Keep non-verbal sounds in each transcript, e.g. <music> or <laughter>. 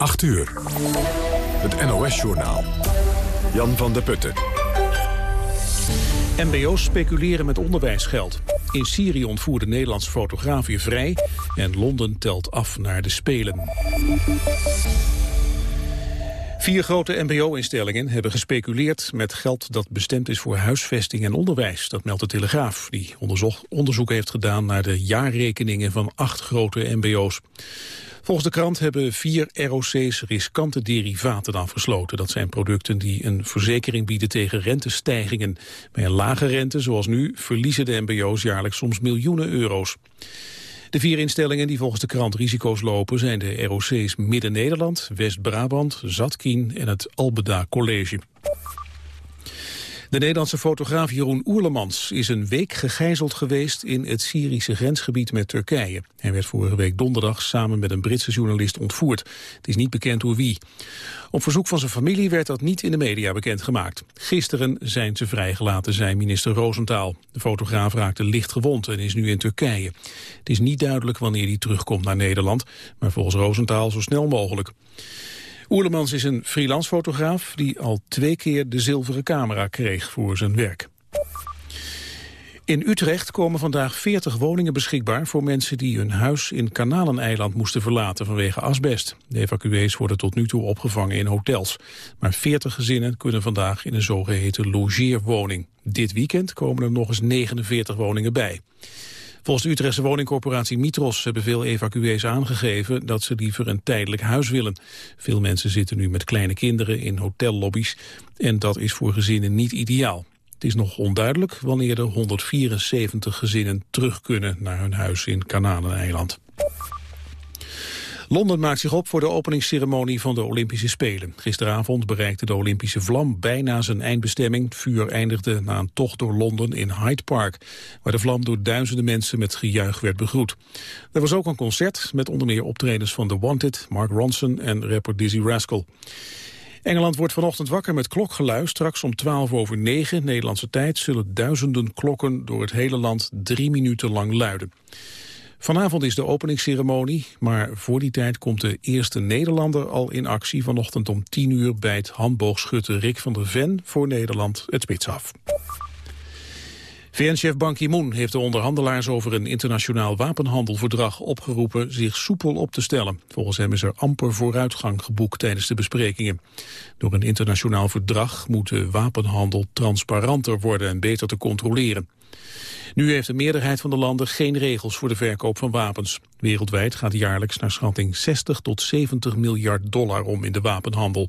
8 uur. Het NOS-journaal. Jan van der Putten. MBO's speculeren met onderwijsgeld. In Syrië ontvoerde Nederlandse fotograaf vrij... en Londen telt af naar de Spelen. Vier grote mbo-instellingen hebben gespeculeerd met geld dat bestemd is voor huisvesting en onderwijs. Dat meldt de Telegraaf, die onderzoek heeft gedaan naar de jaarrekeningen van acht grote mbo's. Volgens de krant hebben vier ROC's riskante derivaten afgesloten. Dat zijn producten die een verzekering bieden tegen rentestijgingen. Bij een lage rente, zoals nu, verliezen de mbo's jaarlijks soms miljoenen euro's. De vier instellingen die volgens de krant risico's lopen zijn de ROC's Midden-Nederland, West-Brabant, Zatkien en het Albeda College. De Nederlandse fotograaf Jeroen Oerlemans is een week gegijzeld geweest in het Syrische grensgebied met Turkije. Hij werd vorige week donderdag samen met een Britse journalist ontvoerd. Het is niet bekend door wie. Op verzoek van zijn familie werd dat niet in de media bekendgemaakt. Gisteren zijn ze vrijgelaten, zei minister Roosentaal. De fotograaf raakte licht gewond en is nu in Turkije. Het is niet duidelijk wanneer hij terugkomt naar Nederland, maar volgens Roosentaal zo snel mogelijk. Oerlemans is een freelance fotograaf die al twee keer de zilveren camera kreeg voor zijn werk. In Utrecht komen vandaag 40 woningen beschikbaar voor mensen die hun huis in Kanaleneiland moesten verlaten vanwege asbest. De evacuees worden tot nu toe opgevangen in hotels. Maar 40 gezinnen kunnen vandaag in een zogeheten logeerwoning. Dit weekend komen er nog eens 49 woningen bij. Volgens de Utrechtse woningcorporatie Mitros hebben veel evacuees aangegeven dat ze liever een tijdelijk huis willen. Veel mensen zitten nu met kleine kinderen in hotellobby's en dat is voor gezinnen niet ideaal. Het is nog onduidelijk wanneer de 174 gezinnen terug kunnen naar hun huis in Kanaleneiland. Londen maakt zich op voor de openingsceremonie van de Olympische Spelen. Gisteravond bereikte de Olympische vlam bijna zijn eindbestemming. Het vuur eindigde na een tocht door Londen in Hyde Park... waar de vlam door duizenden mensen met gejuich werd begroet. Er was ook een concert met onder meer optredens van The Wanted... Mark Ronson en rapper Dizzy Rascal. Engeland wordt vanochtend wakker met klokgeluid. Straks om 12 over 9 Nederlandse tijd zullen duizenden klokken door het hele land drie minuten lang luiden. Vanavond is de openingsceremonie, maar voor die tijd komt de eerste Nederlander al in actie. Vanochtend om 10 uur bijt handboogschutter Rick van der Ven voor Nederland het spits af. VN-chef Ban Ki-moon heeft de onderhandelaars over een internationaal wapenhandelverdrag opgeroepen zich soepel op te stellen. Volgens hem is er amper vooruitgang geboekt tijdens de besprekingen. Door een internationaal verdrag moet de wapenhandel transparanter worden en beter te controleren. Nu heeft de meerderheid van de landen geen regels voor de verkoop van wapens. Wereldwijd gaat jaarlijks naar schatting 60 tot 70 miljard dollar om in de wapenhandel.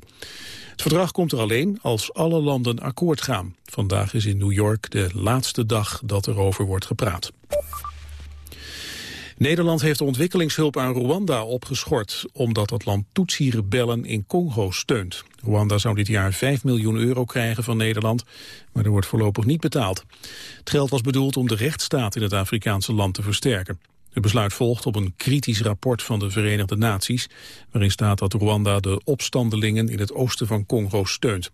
Het verdrag komt er alleen als alle landen akkoord gaan. Vandaag is in New York de laatste dag dat erover wordt gepraat. Nederland heeft de ontwikkelingshulp aan Rwanda opgeschort... omdat dat land Tutsi-rebellen in Congo steunt. Rwanda zou dit jaar 5 miljoen euro krijgen van Nederland... maar er wordt voorlopig niet betaald. Het geld was bedoeld om de rechtsstaat in het Afrikaanse land te versterken. Het besluit volgt op een kritisch rapport van de Verenigde Naties... waarin staat dat Rwanda de opstandelingen in het oosten van Congo steunt.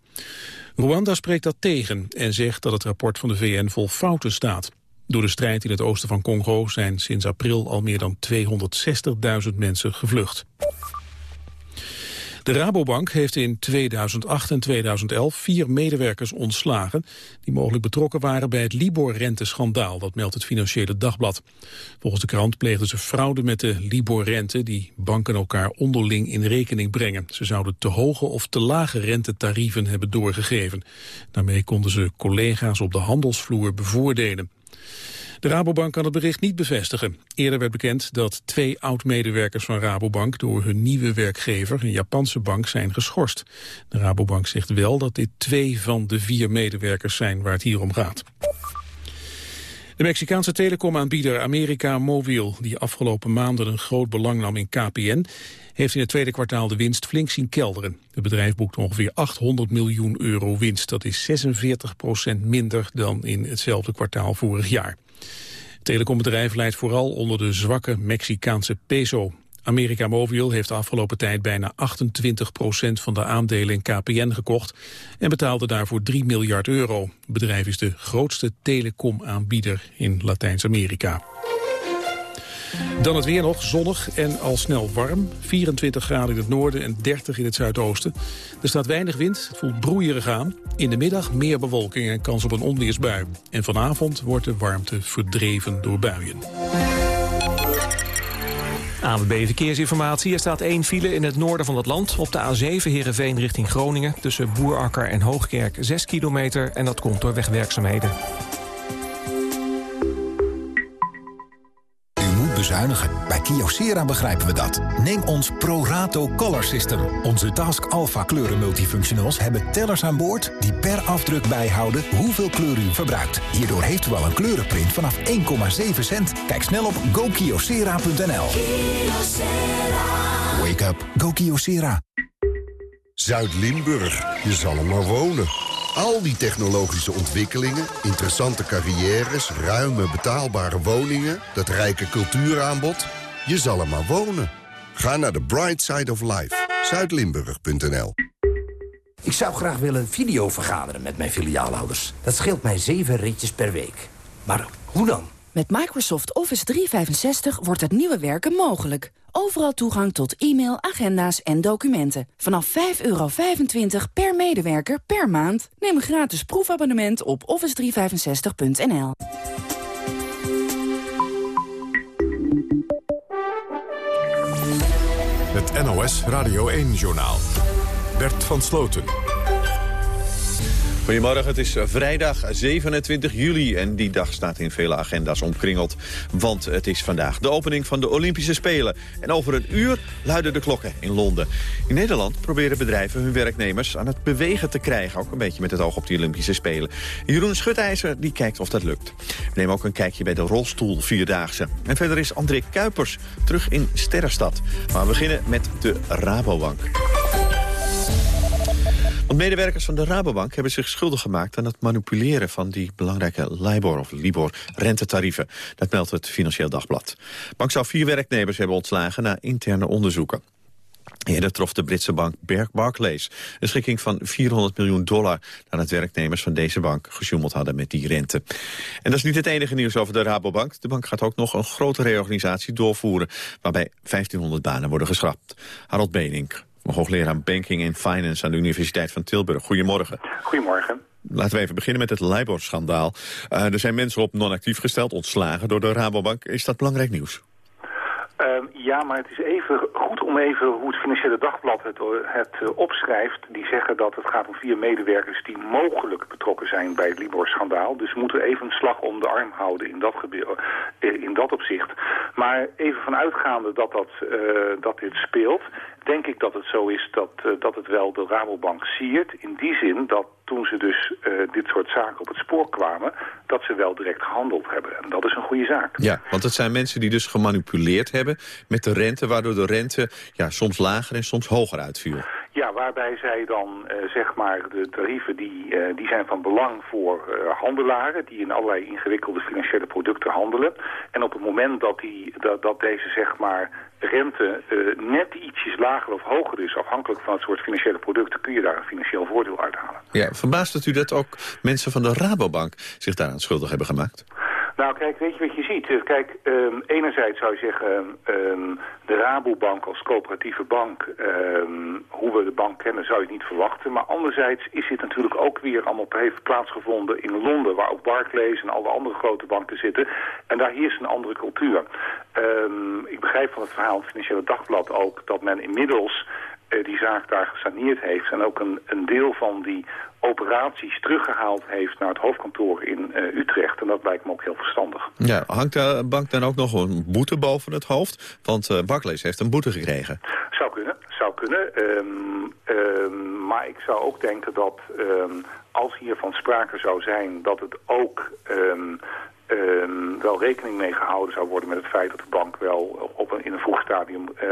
Rwanda spreekt dat tegen en zegt dat het rapport van de VN vol fouten staat. Door de strijd in het oosten van Congo zijn sinds april al meer dan 260.000 mensen gevlucht. De Rabobank heeft in 2008 en 2011 vier medewerkers ontslagen... die mogelijk betrokken waren bij het Libor-renteschandaal. Dat meldt het Financiële Dagblad. Volgens de krant pleegden ze fraude met de Libor-rente... die banken elkaar onderling in rekening brengen. Ze zouden te hoge of te lage rentetarieven hebben doorgegeven. Daarmee konden ze collega's op de handelsvloer bevoordelen. De Rabobank kan het bericht niet bevestigen. Eerder werd bekend dat twee oud-medewerkers van Rabobank... door hun nieuwe werkgever, een Japanse bank, zijn geschorst. De Rabobank zegt wel dat dit twee van de vier medewerkers zijn waar het hier om gaat. De Mexicaanse telecomaanbieder America Mobil, die afgelopen maanden een groot belang nam in KPN, heeft in het tweede kwartaal de winst flink zien kelderen. Het bedrijf boekt ongeveer 800 miljoen euro winst. Dat is 46 procent minder dan in hetzelfde kwartaal vorig jaar. Het telecombedrijf leidt vooral onder de zwakke Mexicaanse peso. America Mobil heeft de afgelopen tijd bijna 28 procent van de aandelen in KPN gekocht en betaalde daarvoor 3 miljard euro. Het bedrijf is de grootste telecomaanbieder in Latijns-Amerika. Dan het weer nog, zonnig en al snel warm. 24 graden in het noorden en 30 in het zuidoosten. Er staat weinig wind, het voelt broeierig aan. In de middag meer bewolking en kans op een onweersbui. En vanavond wordt de warmte verdreven door buien. ANWB Verkeersinformatie. Er staat één file in het noorden van het land. Op de A7 Heerenveen richting Groningen. Tussen Boerakker en Hoogkerk 6 kilometer. En dat komt door wegwerkzaamheden. Bezuinigen. Bij Kyocera begrijpen we dat. Neem ons ProRato Color System. Onze Task Alpha kleuren multifunctionals hebben tellers aan boord... die per afdruk bijhouden hoeveel kleur u verbruikt. Hierdoor heeft u al een kleurenprint vanaf 1,7 cent. Kijk snel op gokyocera.nl. Wake up. Go Kyocera. Zuid-Limburg. Je zal er maar wonen. Al die technologische ontwikkelingen, interessante carrières... ruime betaalbare woningen, dat rijke cultuuraanbod... je zal er maar wonen. Ga naar de Bright Side of Life. Zuidlimburg.nl Ik zou graag willen video vergaderen met mijn filiaalhouders. Dat scheelt mij zeven ritjes per week. Maar hoe dan? Met Microsoft Office 365 wordt het nieuwe werken mogelijk. Overal toegang tot e-mail, agenda's en documenten. Vanaf 5,25 per medewerker per maand. Neem een gratis proefabonnement op office365.nl. Het NOS Radio 1-journaal. Bert van Sloten. Goedemorgen, het is vrijdag 27 juli en die dag staat in vele agenda's omkringeld. Want het is vandaag de opening van de Olympische Spelen. En over een uur luiden de klokken in Londen. In Nederland proberen bedrijven hun werknemers aan het bewegen te krijgen. Ook een beetje met het oog op die Olympische Spelen. Jeroen Schutijzer die kijkt of dat lukt. We nemen ook een kijkje bij de rolstoel Vierdaagse. En verder is André Kuipers terug in Sterrenstad. Maar we beginnen met de Rabobank. Want medewerkers van de Rabobank hebben zich schuldig gemaakt... aan het manipuleren van die belangrijke LIBOR of LIBOR-rentetarieven. Dat meldt het Financieel Dagblad. Bank zou vier werknemers hebben ontslagen na interne onderzoeken. Eerder trof de Britse bank Barclays een schikking van 400 miljoen dollar... nadat werknemers van deze bank gesjoemeld hadden met die rente. En dat is niet het enige nieuws over de Rabobank. De bank gaat ook nog een grote reorganisatie doorvoeren... waarbij 1500 banen worden geschrapt. Harold Benink hoogleraar Banking and Finance aan de Universiteit van Tilburg. Goedemorgen. Goedemorgen. Laten we even beginnen met het LIBOR-schandaal. Uh, er zijn mensen op non-actief gesteld, ontslagen door de Rabobank. Is dat belangrijk nieuws? Uh, ja, maar het is even goed om even hoe het Financiële Dagblad het, het uh, opschrijft. Die zeggen dat het gaat om vier medewerkers die mogelijk betrokken zijn bij het Libor-schandaal. Dus we moeten even een slag om de arm houden in dat, uh, in dat opzicht. Maar even vanuitgaande dat, dat, dat dit speelt, denk ik dat het zo is dat, dat het wel de Rabobank siert. In die zin dat toen ze dus uh, dit soort zaken op het spoor kwamen... dat ze wel direct gehandeld hebben. En dat is een goede zaak. Ja, want het zijn mensen die dus gemanipuleerd hebben met de rente... waardoor de rente ja, soms lager en soms hoger uitviel. Ja, waarbij zij dan, uh, zeg maar, de tarieven die, uh, die zijn van belang voor uh, handelaren... die in allerlei ingewikkelde financiële producten handelen. En op het moment dat, die, dat, dat deze, zeg maar, rente net ietsjes lager of hoger is... afhankelijk van het soort financiële producten... kun je daar een financieel voordeel uithalen. Ja, verbaast u dat ook mensen van de Rabobank zich daaraan schuldig hebben gemaakt? Nou, kijk, weet je wat je ziet? Kijk, um, enerzijds zou je zeggen, um, de Rabobank als coöperatieve bank, um, hoe we de bank kennen, zou je niet verwachten. Maar anderzijds is dit natuurlijk ook weer allemaal heeft plaatsgevonden in Londen, waar ook Barclays en alle andere grote banken zitten. En daar heerst een andere cultuur. ik begrijp van het verhaal in het Financiële Dagblad ook dat men inmiddels die zaak daar gesaneerd heeft en ook een, een deel van die operaties teruggehaald heeft naar het hoofdkantoor in uh, Utrecht. En dat lijkt me ook heel verstandig. Ja, hangt de bank dan ook nog een boete boven het hoofd? Want uh, Barclays heeft een boete gekregen. Zou kunnen, zou kunnen. Um, um, maar ik zou ook denken dat um, als hiervan sprake zou zijn dat het ook... Um, wel rekening mee gehouden zou worden met het feit dat de bank wel op een, in een vroeg stadium uh,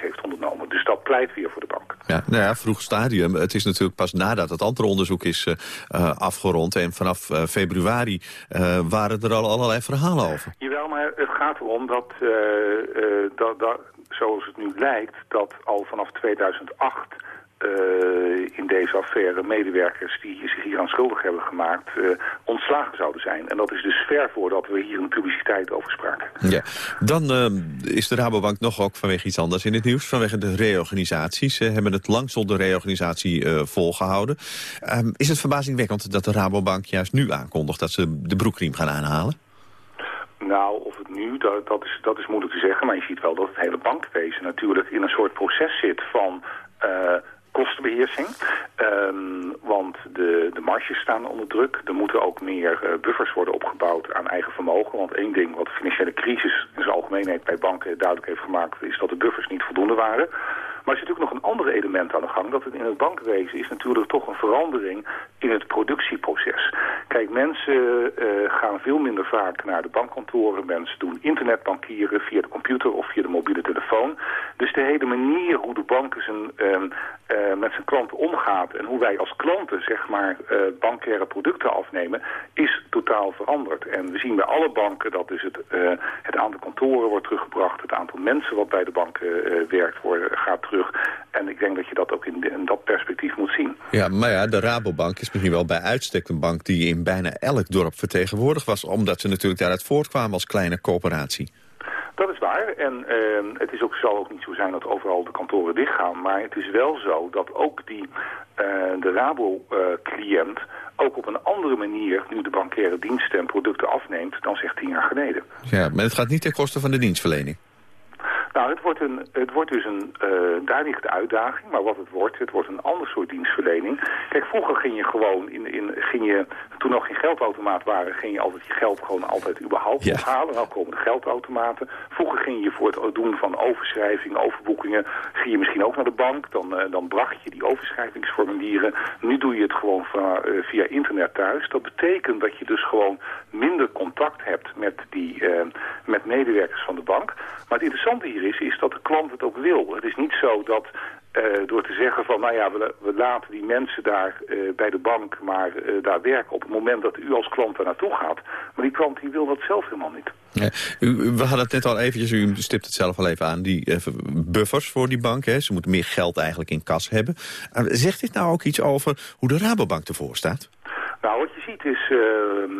acties heeft ondernomen. Dus dat pleit weer voor de bank. Ja, nou ja, vroeg stadium. Het is natuurlijk pas nadat het andere onderzoek is uh, afgerond. En vanaf uh, februari waren er al allerlei verhalen over. Jawel, maar het gaat erom dat, dat, dat zoals het nu lijkt, dat al vanaf 2008 in deze affaire medewerkers die zich hier aan schuldig hebben gemaakt ontslagen zouden zijn. En dat is dus ver voordat we hier een publiciteit over spraken. Ja, dan is de Rabobank nog ook vanwege iets anders in het nieuws. Vanwege de reorganisaties. Ze hebben het lang zonder reorganisatie volgehouden. Ehm, is het verbazingwekkend dat de Rabobank juist nu aankondigt dat ze de broekriem gaan aanhalen? Nou, of het nu, dat, dat, is, dat is moeilijk te zeggen. Maar je ziet wel dat het hele bankwezen natuurlijk in een soort proces zit van... Uh, kostenbeheersing. Um, want de, de marges staan onder druk. Er moeten ook meer uh, buffers worden opgebouwd aan eigen vermogen. Want één ding wat de financiële crisis in zijn algemeenheid bij banken duidelijk heeft gemaakt... is dat de buffers niet voldoende waren. Maar er zit natuurlijk nog een ander element aan de gang. Dat het in het bankwezen is natuurlijk toch een verandering in het productieproces. Kijk, mensen uh, gaan veel minder vaak naar de bankkantoren. Mensen doen internetbankieren via de computer of via de mobiele telefoon. Dus de hele manier hoe de banken zijn, uh, met zijn klanten omgaat... en hoe wij als klanten zeg maar uh, bankaire producten afnemen... is totaal veranderd. En we zien bij alle banken dat dus het, het aantal kantoren wordt teruggebracht... het aantal mensen wat bij de banken werkt wordt, gaat terug. En ik denk dat je dat ook in, in dat perspectief moet zien. Ja, maar ja, de Rabobank is misschien wel bij uitstek een bank... die in bijna elk dorp vertegenwoordigd was... omdat ze natuurlijk daaruit voortkwamen als kleine coöperatie. Dat is waar. En uh, het is ook, zal ook niet zo zijn dat overal de kantoren dichtgaan. Maar het is wel zo dat ook die, uh, de Rabo-cliënt ook op een andere manier nu de bankaire diensten en producten afneemt dan zeg tien jaar geleden. Ja, maar het gaat niet ten koste van de dienstverlening. Nou, het wordt, een, het wordt dus een, uh, daar ligt de uitdaging, maar wat het wordt, het wordt een ander soort dienstverlening. Kijk, vroeger ging je gewoon, in, in, ging je, toen nog geen geldautomaat waren, ging je altijd je geld gewoon altijd überhaupt ja. ophalen. Nou komen de geldautomaten. Vroeger ging je voor het doen van overschrijving, overboekingen, ging je misschien ook naar de bank. Dan, uh, dan bracht je die overschrijvingsformulieren. Nu doe je het gewoon via, uh, via internet thuis. Dat betekent dat je dus gewoon minder contact hebt met, die, met medewerkers van de bank. Maar het interessante hier is, is dat de klant het ook wil. Het is niet zo dat uh, door te zeggen van, nou ja, we, we laten die mensen daar uh, bij de bank maar uh, daar werken op het moment dat u als klant daar naartoe gaat. Maar die klant die wil dat zelf helemaal niet. Ja, u, we hadden het net al eventjes, u stipt het zelf al even aan, die buffers voor die bank. Hè. Ze moeten meer geld eigenlijk in kas hebben. zegt dit nou ook iets over hoe de Rabobank ervoor staat? Nou, wat je ziet is,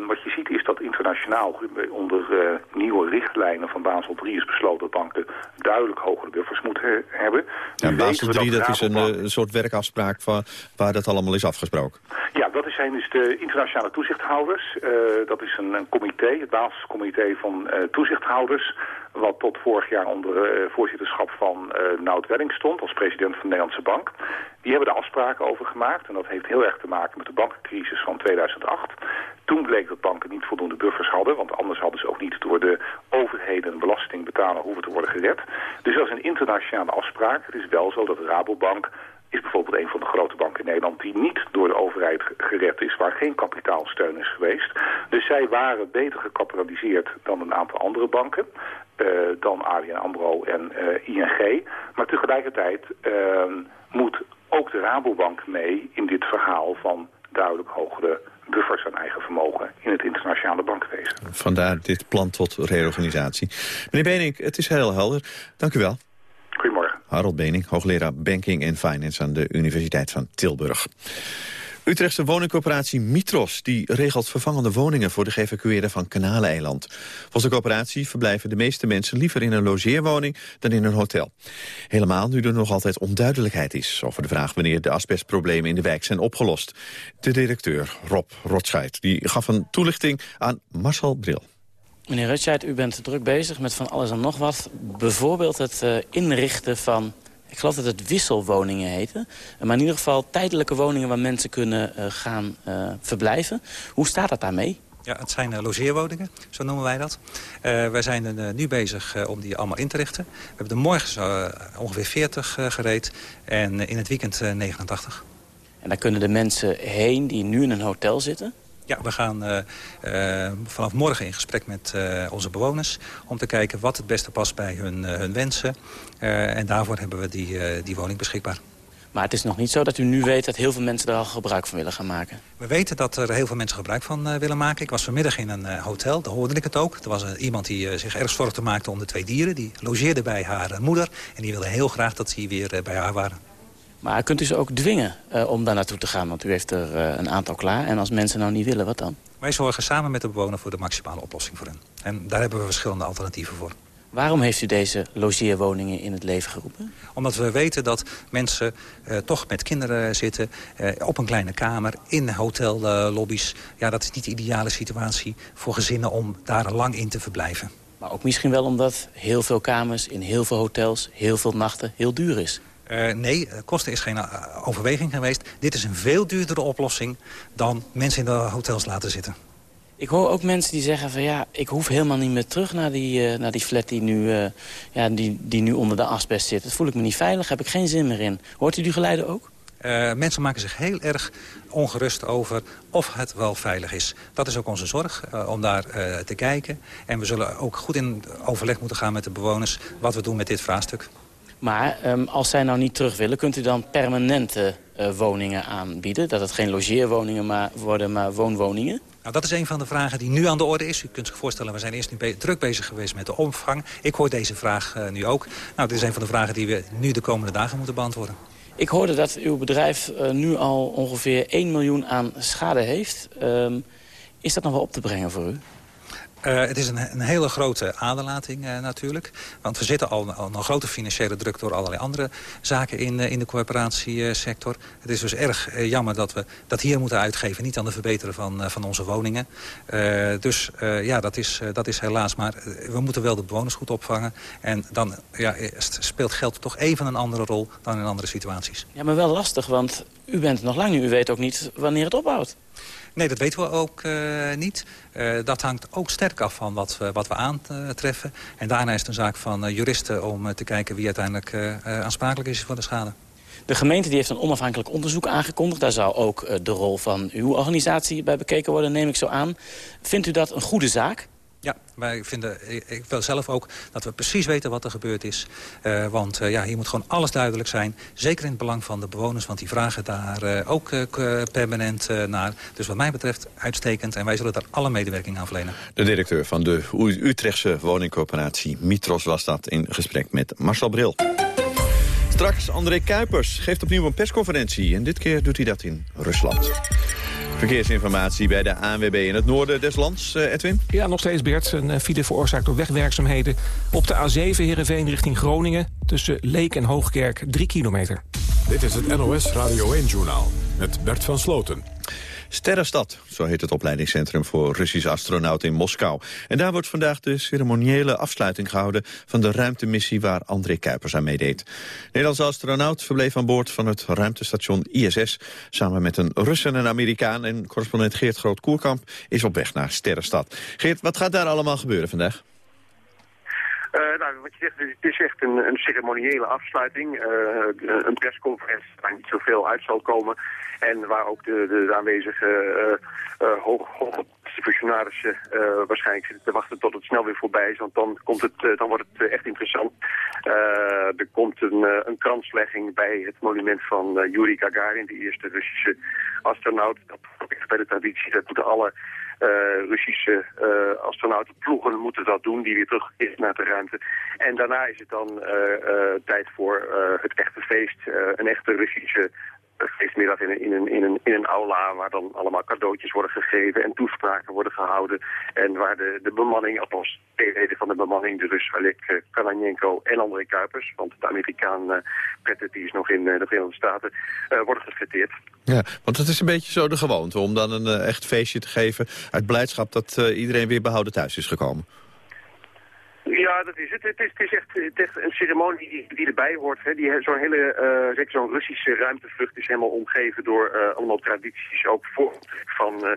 wat is dat internationaal onder uh, nieuwe richtlijnen van Basel 3 is besloten dat banken duidelijk hogere buffers moeten hebben. Ja, Basel 3 dat, is een, uh, soort werkafspraak van, waar dat allemaal is afgesproken. Ja, dat zijn dus de internationale toezichthouders. dat is een, een, comité, het basiscomité van toezichthouders wat tot vorig jaar onder uh, voorzitterschap van uh, Nout Welling stond als president van de Nederlandse Bank. Die hebben de afspraken over gemaakt en dat heeft heel erg te maken met de bankencrisis van 2008. Toen bleek dat banken niet voldoende buffers hadden, want anders hadden ze ook niet door de overheden belasting betalen hoeven te worden gered. Dus dat is een internationale afspraak. Het is wel zo dat Rabobank is bijvoorbeeld een van de grote banken in Nederland... die niet door de overheid gered is, waar geen kapitaalsteun is geweest. Dus zij waren beter gecapitaliseerd dan een aantal andere banken. Uh, dan ABN AMRO en uh, ING. Maar tegelijkertijd uh, moet ook de Rabobank mee in dit verhaal van duidelijk hogere buffers aan eigen vermogen in het internationale bankwezen. Vandaar dit plan tot reorganisatie. Meneer Benink, het is heel helder. Dank u wel. Goedemorgen. Harold Benink, hoogleraar Banking and Finance aan de Universiteit van Tilburg. Utrechtse woningcorporatie Mitros die regelt vervangende woningen voor de geëvacueerden van Kanaleiland. Volgens de coöperatie verblijven de meeste mensen liever in een logeerwoning dan in een hotel. Helemaal nu er nog altijd onduidelijkheid is over de vraag wanneer de asbestproblemen in de wijk zijn opgelost. De directeur Rob Rotscheid die gaf een toelichting aan Marcel Bril. Meneer Rutscheid, u bent druk bezig met van alles en nog wat. Bijvoorbeeld het uh, inrichten van ik geloof dat het wisselwoningen heten. Maar in ieder geval tijdelijke woningen waar mensen kunnen uh, gaan uh, verblijven. Hoe staat dat daarmee? Ja, het zijn uh, logeerwoningen, zo noemen wij dat. wij zijn nu bezig om die allemaal in te richten. We hebben er morgen zo, ongeveer 40 gereed en in het weekend 89. En daar kunnen de mensen heen die nu in een hotel zitten? Ja, we gaan uh, uh, vanaf morgen in gesprek met uh, onze bewoners... om te kijken wat het beste past bij hun, hun wensen. en daarvoor hebben we die, die woning beschikbaar. Maar het is nog niet zo dat u nu weet dat heel veel mensen er al gebruik van willen gaan maken? We weten dat er heel veel mensen gebruik van willen maken. Ik was vanmiddag in een hotel, daar hoorde ik het ook. Er was iemand die zich erg zorgde maakte om de twee dieren. Die logeerde bij haar moeder en die wilde heel graag dat ze weer bij haar waren. Maar kunt u ze ook dwingen om daar naartoe te gaan? Want u heeft er een aantal klaar. En als mensen nou niet willen, wat dan? Wij zorgen samen met de bewoner voor de maximale oplossing voor hen. En daar hebben we verschillende alternatieven voor. Waarom heeft u deze logeerwoningen in het leven geroepen? Omdat we weten dat mensen uh, toch met kinderen zitten... Uh, op een kleine kamer, in hotellobby's. ja, dat is niet de ideale situatie voor gezinnen om daar lang in te verblijven. Maar ook misschien wel omdat heel veel kamers in heel veel hotels... heel veel nachten heel duur is. Uh, nee, kosten is geen overweging geweest. Dit is een veel duurdere oplossing dan mensen in de hotels laten zitten. Ik hoor ook mensen die zeggen van ja, ik hoef helemaal niet meer terug naar die, uh, naar die flat die nu, uh, ja, die, die nu onder de asbest zit. Dat voel ik me niet veilig, heb ik geen zin meer in. Hoort u die geluiden ook? Uh, mensen maken zich heel erg ongerust over of het wel veilig is. Dat is ook onze zorg, om daar te kijken. En we zullen ook goed in overleg moeten gaan met de bewoners... wat we doen met dit vraagstuk. Maar um, als zij nou niet terug willen, kunt u dan permanente woningen aanbieden? Dat het geen logeerwoningen maar worden, maar woonwoningen? Nou, dat is een van de vragen die nu aan de orde is. U kunt zich voorstellen, we zijn eerst nu be druk bezig geweest met de omvang. Ik hoor deze vraag uh, nu ook. Nou, dit is een van de vragen die we nu de komende dagen moeten beantwoorden. Ik hoorde dat uw bedrijf uh, nu al ongeveer 1 miljoen aan schade heeft. Uh, is dat nog wel op te brengen voor u? Uh, het is een, een, hele grote aderlating uh, natuurlijk. Want we zitten al, een grote financiële druk door allerlei andere zaken in, uh, in de coöperatiesector. Het is dus erg jammer dat we dat hier moeten uitgeven. Niet aan de verbeteren van, van onze woningen. dus ja, dat is, dat is helaas. Maar we moeten wel de bewoners goed opvangen. En dan ja, speelt geld toch even een andere rol dan in andere situaties. Ja, maar wel lastig, want u bent nog lang nu. U weet ook niet wanneer het ophoudt. Nee, dat weten we ook uh, niet. Uh, dat hangt ook sterk af van wat, we, wat we aantreffen. En daarna is het een zaak van uh, juristen om te kijken wie uiteindelijk aansprakelijk is voor de schade. De gemeente die heeft een onafhankelijk onderzoek aangekondigd. Daar zou ook de rol van uw organisatie bij bekeken worden, neem ik zo aan. Vindt u dat een goede zaak? Ja, wij vinden, ik wil zelf ook dat we precies weten wat er gebeurd is. Uh, want uh, ja, hier moet gewoon alles duidelijk zijn. Zeker in het belang van de bewoners, want die vragen daar uh, ook permanent naar. Dus wat mij betreft uitstekend en wij zullen daar alle medewerking aan verlenen. De directeur van de Utrechtse woningcorporatie Mitros was dat in gesprek met Marcel Bril. Straks André Kuipers geeft opnieuw een persconferentie. En dit keer doet hij dat in Rusland. Verkeersinformatie bij de ANWB in het noorden des lands, uh, Edwin? Ja, nog steeds Bert. Een uh, file veroorzaakt door wegwerkzaamheden. Op de A7 Heerenveen richting Groningen. Tussen Leek en Hoogkerk 3 kilometer. Dit is het NOS Radio 1-journaal met Bert van Sloten. Sterrenstad, zo heet het opleidingscentrum voor Russische astronauten in Moskou. En daar wordt vandaag de ceremoniële afsluiting gehouden van de ruimtemissie waar André Kuipers aan meedeed. Nederlandse astronaut verbleef aan boord van het ruimtestation ISS samen met een Rus en een Amerikaan. En correspondent Geert Groot-Koerkamp is op weg naar Sterrenstad. Geert, wat gaat daar allemaal gebeuren vandaag? Uh, nou, wat je zegt, het is echt een, een ceremoniële afsluiting. Uh, een persconferentie waar niet zoveel uit zal komen. En waar ook de, de, aanwezige uh, uh, hoge functionarissen uh, waarschijnlijk zitten te wachten tot het snel weer voorbij is. Want dan, komt het, dan wordt het echt interessant. er komt een, een kranslegging bij het monument van Yuri Gagarin, de eerste Russische astronaut. Dat echt bij de traditie. Dat moeten alle Russische astronautenploegen moeten dat doen, die weer terug is naar de ruimte. En daarna is het dan tijd voor het echte feest, een echte Russische feestmiddag in een, in, een, in, een, in een aula waar dan allemaal cadeautjes worden gegeven en toespraken worden gehouden. En waar de, de bemanning, althans twee leden van de bemanning, de Rus Alek uh, Kananenko en André Kuipers, want de Amerikaan uh, die is nog in uh, de Verenigde Staten, uh, worden gefeteerd. Ja, want het is een beetje zo de gewoonte om dan een echt feestje te geven uit blijdschap dat iedereen weer behouden thuis is gekomen. Ja, dat is het. Het is, echt, echt een ceremonie die, die erbij hoort. Zo'n hele, uh, zo'n Russische ruimtevlucht is helemaal omgeven door uh, allemaal tradities. Ook voor van, uh,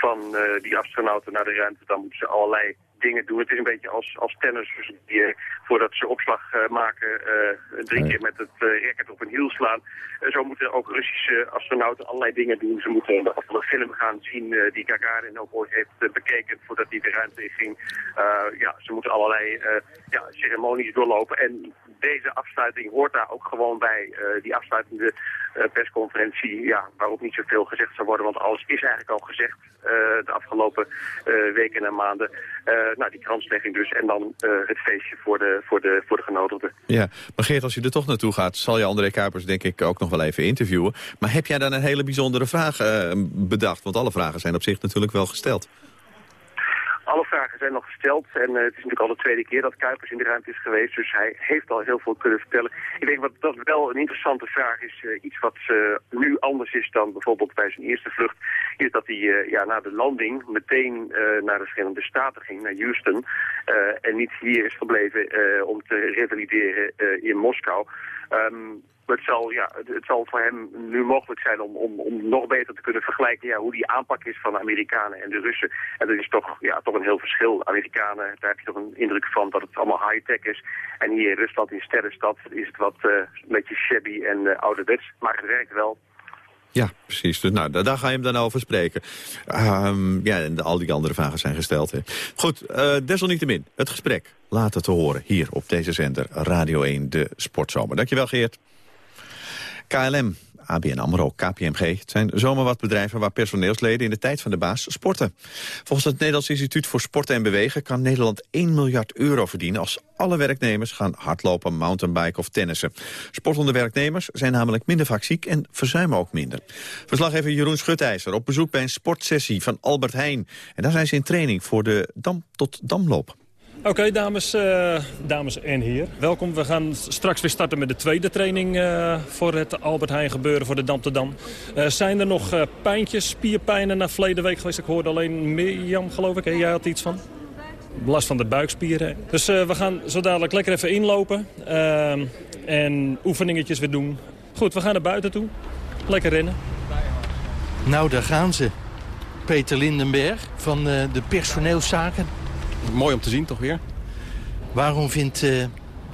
van die astronauten naar de ruimte. Dan moeten ze allerlei dingen doen. Het is een beetje als, als tennis die uh, voordat ze opslag uh, maken uh, drie keer met het racket op een hiel slaan. zo moeten ook Russische astronauten allerlei dingen doen. Ze moeten een film gaan zien die Gagarin ook ooit heeft bekeken voordat hij de ruimte in ging. ja, ze moeten allerlei ja, ceremonies doorlopen en deze afsluiting hoort daar ook gewoon bij. Eh, die afsluitende persconferentie, ja, waarop niet zoveel gezegd zou worden. Want alles is eigenlijk al gezegd de afgelopen weken en maanden. Nou, die kranslegging dus. En dan het feestje voor de, voor, de, voor de genodigden. Ja, maar Geert, als je er toch naartoe gaat... zal je André Kuipers denk ik ook nog wel even interviewen. Maar heb jij dan een hele bijzondere vraag bedacht? Want alle vragen zijn op zich natuurlijk wel gesteld. Alle vragen zijn nog gesteld en uh, het is natuurlijk al de tweede keer dat Kuipers in de ruimte is geweest. Dus hij heeft al heel veel kunnen vertellen. Ik denk wat dat wel een interessante vraag is, uh, iets wat uh, nu anders is dan bijvoorbeeld bij zijn eerste vlucht, is dat hij ja, na de landing meteen naar de Verenigde Staten ging, naar Houston. en niet hier is gebleven om te revalideren in Moskou. Um, het zal, ja, het, zal voor hem nu mogelijk zijn om, om, om nog beter te kunnen vergelijken ja, hoe die aanpak is van de Amerikanen en de Russen. En dat is toch, ja, toch een heel verschil. Amerikanen, daar heb je toch een indruk van dat het allemaal high-tech is. En hier in Rusland, in Sterrenstad, is het wat uh, een beetje shabby en uh, ouderwets. Maar het werkt wel. Ja, precies. Dus, nou, daar ga je hem dan over spreken. Um, ja, en al die andere vragen zijn gesteld. Goed, uh, desalniettemin, het gesprek laten te horen hier op deze zender Radio 1, de Sportzomer. Dankjewel, Geert. KLM, ABN AMRO, KPMG. Het zijn zomaar wat bedrijven waar personeelsleden in de tijd van de baas sporten. Volgens het Nederlands Instituut voor Sporten en Bewegen kan Nederland 1 miljard euro verdienen als alle werknemers gaan hardlopen, mountainbiken of tennissen. Sportende werknemers zijn namelijk minder vaak ziek en verzuimen ook minder. Verslaggever Jeroen Schutijzer op bezoek bij een sportsessie van Albert Heijn. En daar zijn ze in training voor de Dam tot Damloop. Oké, dames, uh, dames en heren. Welkom. We gaan straks weer starten met de tweede training uh, voor het Albert Heijn gebeuren voor de Dam te Dam. Uh, zijn er nog pijntjes, spierpijnen na verleden week geweest? Ik hoorde alleen Mirjam, geloof ik. Jij had iets van? Last van de buikspieren. Dus we gaan zo dadelijk lekker even inlopen. en oefeningetjes weer doen. Goed, we gaan naar buiten toe. Lekker rennen. Nou, daar gaan ze. Peter Lindenberg van de personeelszaken mooi om te zien toch weer. Waarom vindt uh,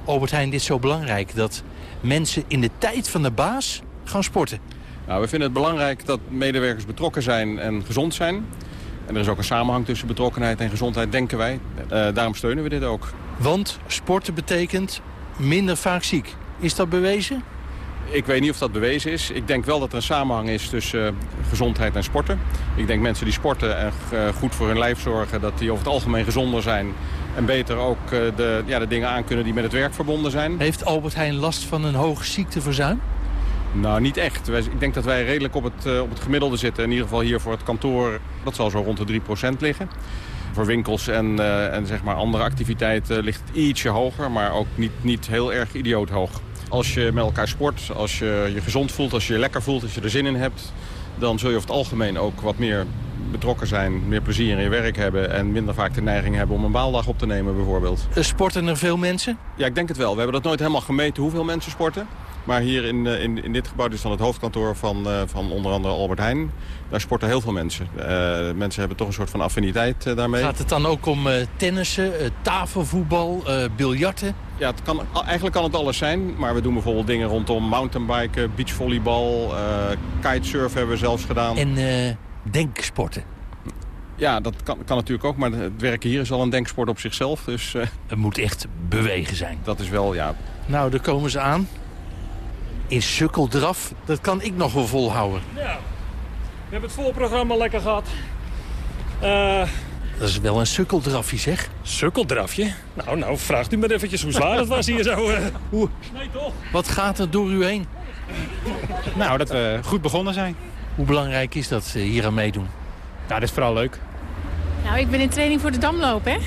Albert Heijn dit zo belangrijk? Dat mensen in de tijd van de baas gaan sporten? Nou, we vinden het belangrijk dat medewerkers betrokken zijn en gezond zijn. En er is ook een samenhang tussen betrokkenheid en gezondheid, denken wij. Uh, daarom steunen we dit ook. Want sporten betekent minder vaak ziek. Is dat bewezen? Ik weet niet of dat bewezen is. Ik denk wel dat er een samenhang is tussen uh, gezondheid en sporten. Ik denk mensen die sporten en uh, goed voor hun lijf zorgen... dat die over het algemeen gezonder zijn... en beter ook uh, de, ja, de dingen aankunnen die met het werk verbonden zijn. Heeft Albert Heijn last van een hoog ziekteverzuim? Nou, niet echt. Ik denk dat wij redelijk op het, op het gemiddelde zitten. In ieder geval hier voor het kantoor, dat zal zo rond de 3% liggen. Voor winkels en, en zeg maar andere activiteiten ligt het ietsje hoger... maar ook niet, niet heel erg idioot hoog. Als je met elkaar sport, als je je gezond voelt, als je je lekker voelt, als je er zin in hebt... dan zul je over het algemeen ook wat meer betrokken zijn, meer plezier in je werk hebben... en minder vaak de neiging hebben om een baaldag op te nemen bijvoorbeeld. Sporten er veel mensen? Ja, ik denk het wel. We hebben dat nooit helemaal gemeten hoeveel mensen sporten. Maar hier in, eh, in, in dit gebouw, dus dan het hoofdkantoor van, uh, van onder andere Albert Heijn... daar sporten heel veel mensen. Uh, mensen hebben toch een soort van affiniteit uh, daarmee. Gaat het dan ook om tennissen, tafelvoetbal, biljarten? Ja, het kan, eigenlijk kan het alles zijn. Maar we doen bijvoorbeeld dingen rondom mountainbiken, beachvolleybal... kitesurfen hebben we zelfs gedaan. En denksporten? Ja, dat kan, kan natuurlijk ook, maar het werken hier is al een denksport op zichzelf. Dus, Het moet echt bewegen zijn. Dat is wel, ja... Nou, daar komen ze aan in sukkeldraf. Dat kan ik nog wel volhouden. Ja, we hebben het voorprogramma lekker gehad. Uh, dat is wel een sukkeldrafje, zeg. Sukkeldrafje? Nou, nou, vraagt u me eventjes hoe zwaar het was hier zo. Uh... Hoe? Nee, toch? Wat gaat er door u heen? Nou, dat we goed begonnen zijn. Hoe belangrijk is dat uh, hier aan meedoen? Nou, dat is vooral leuk. Nou, ik ben in training voor de damloop, hè.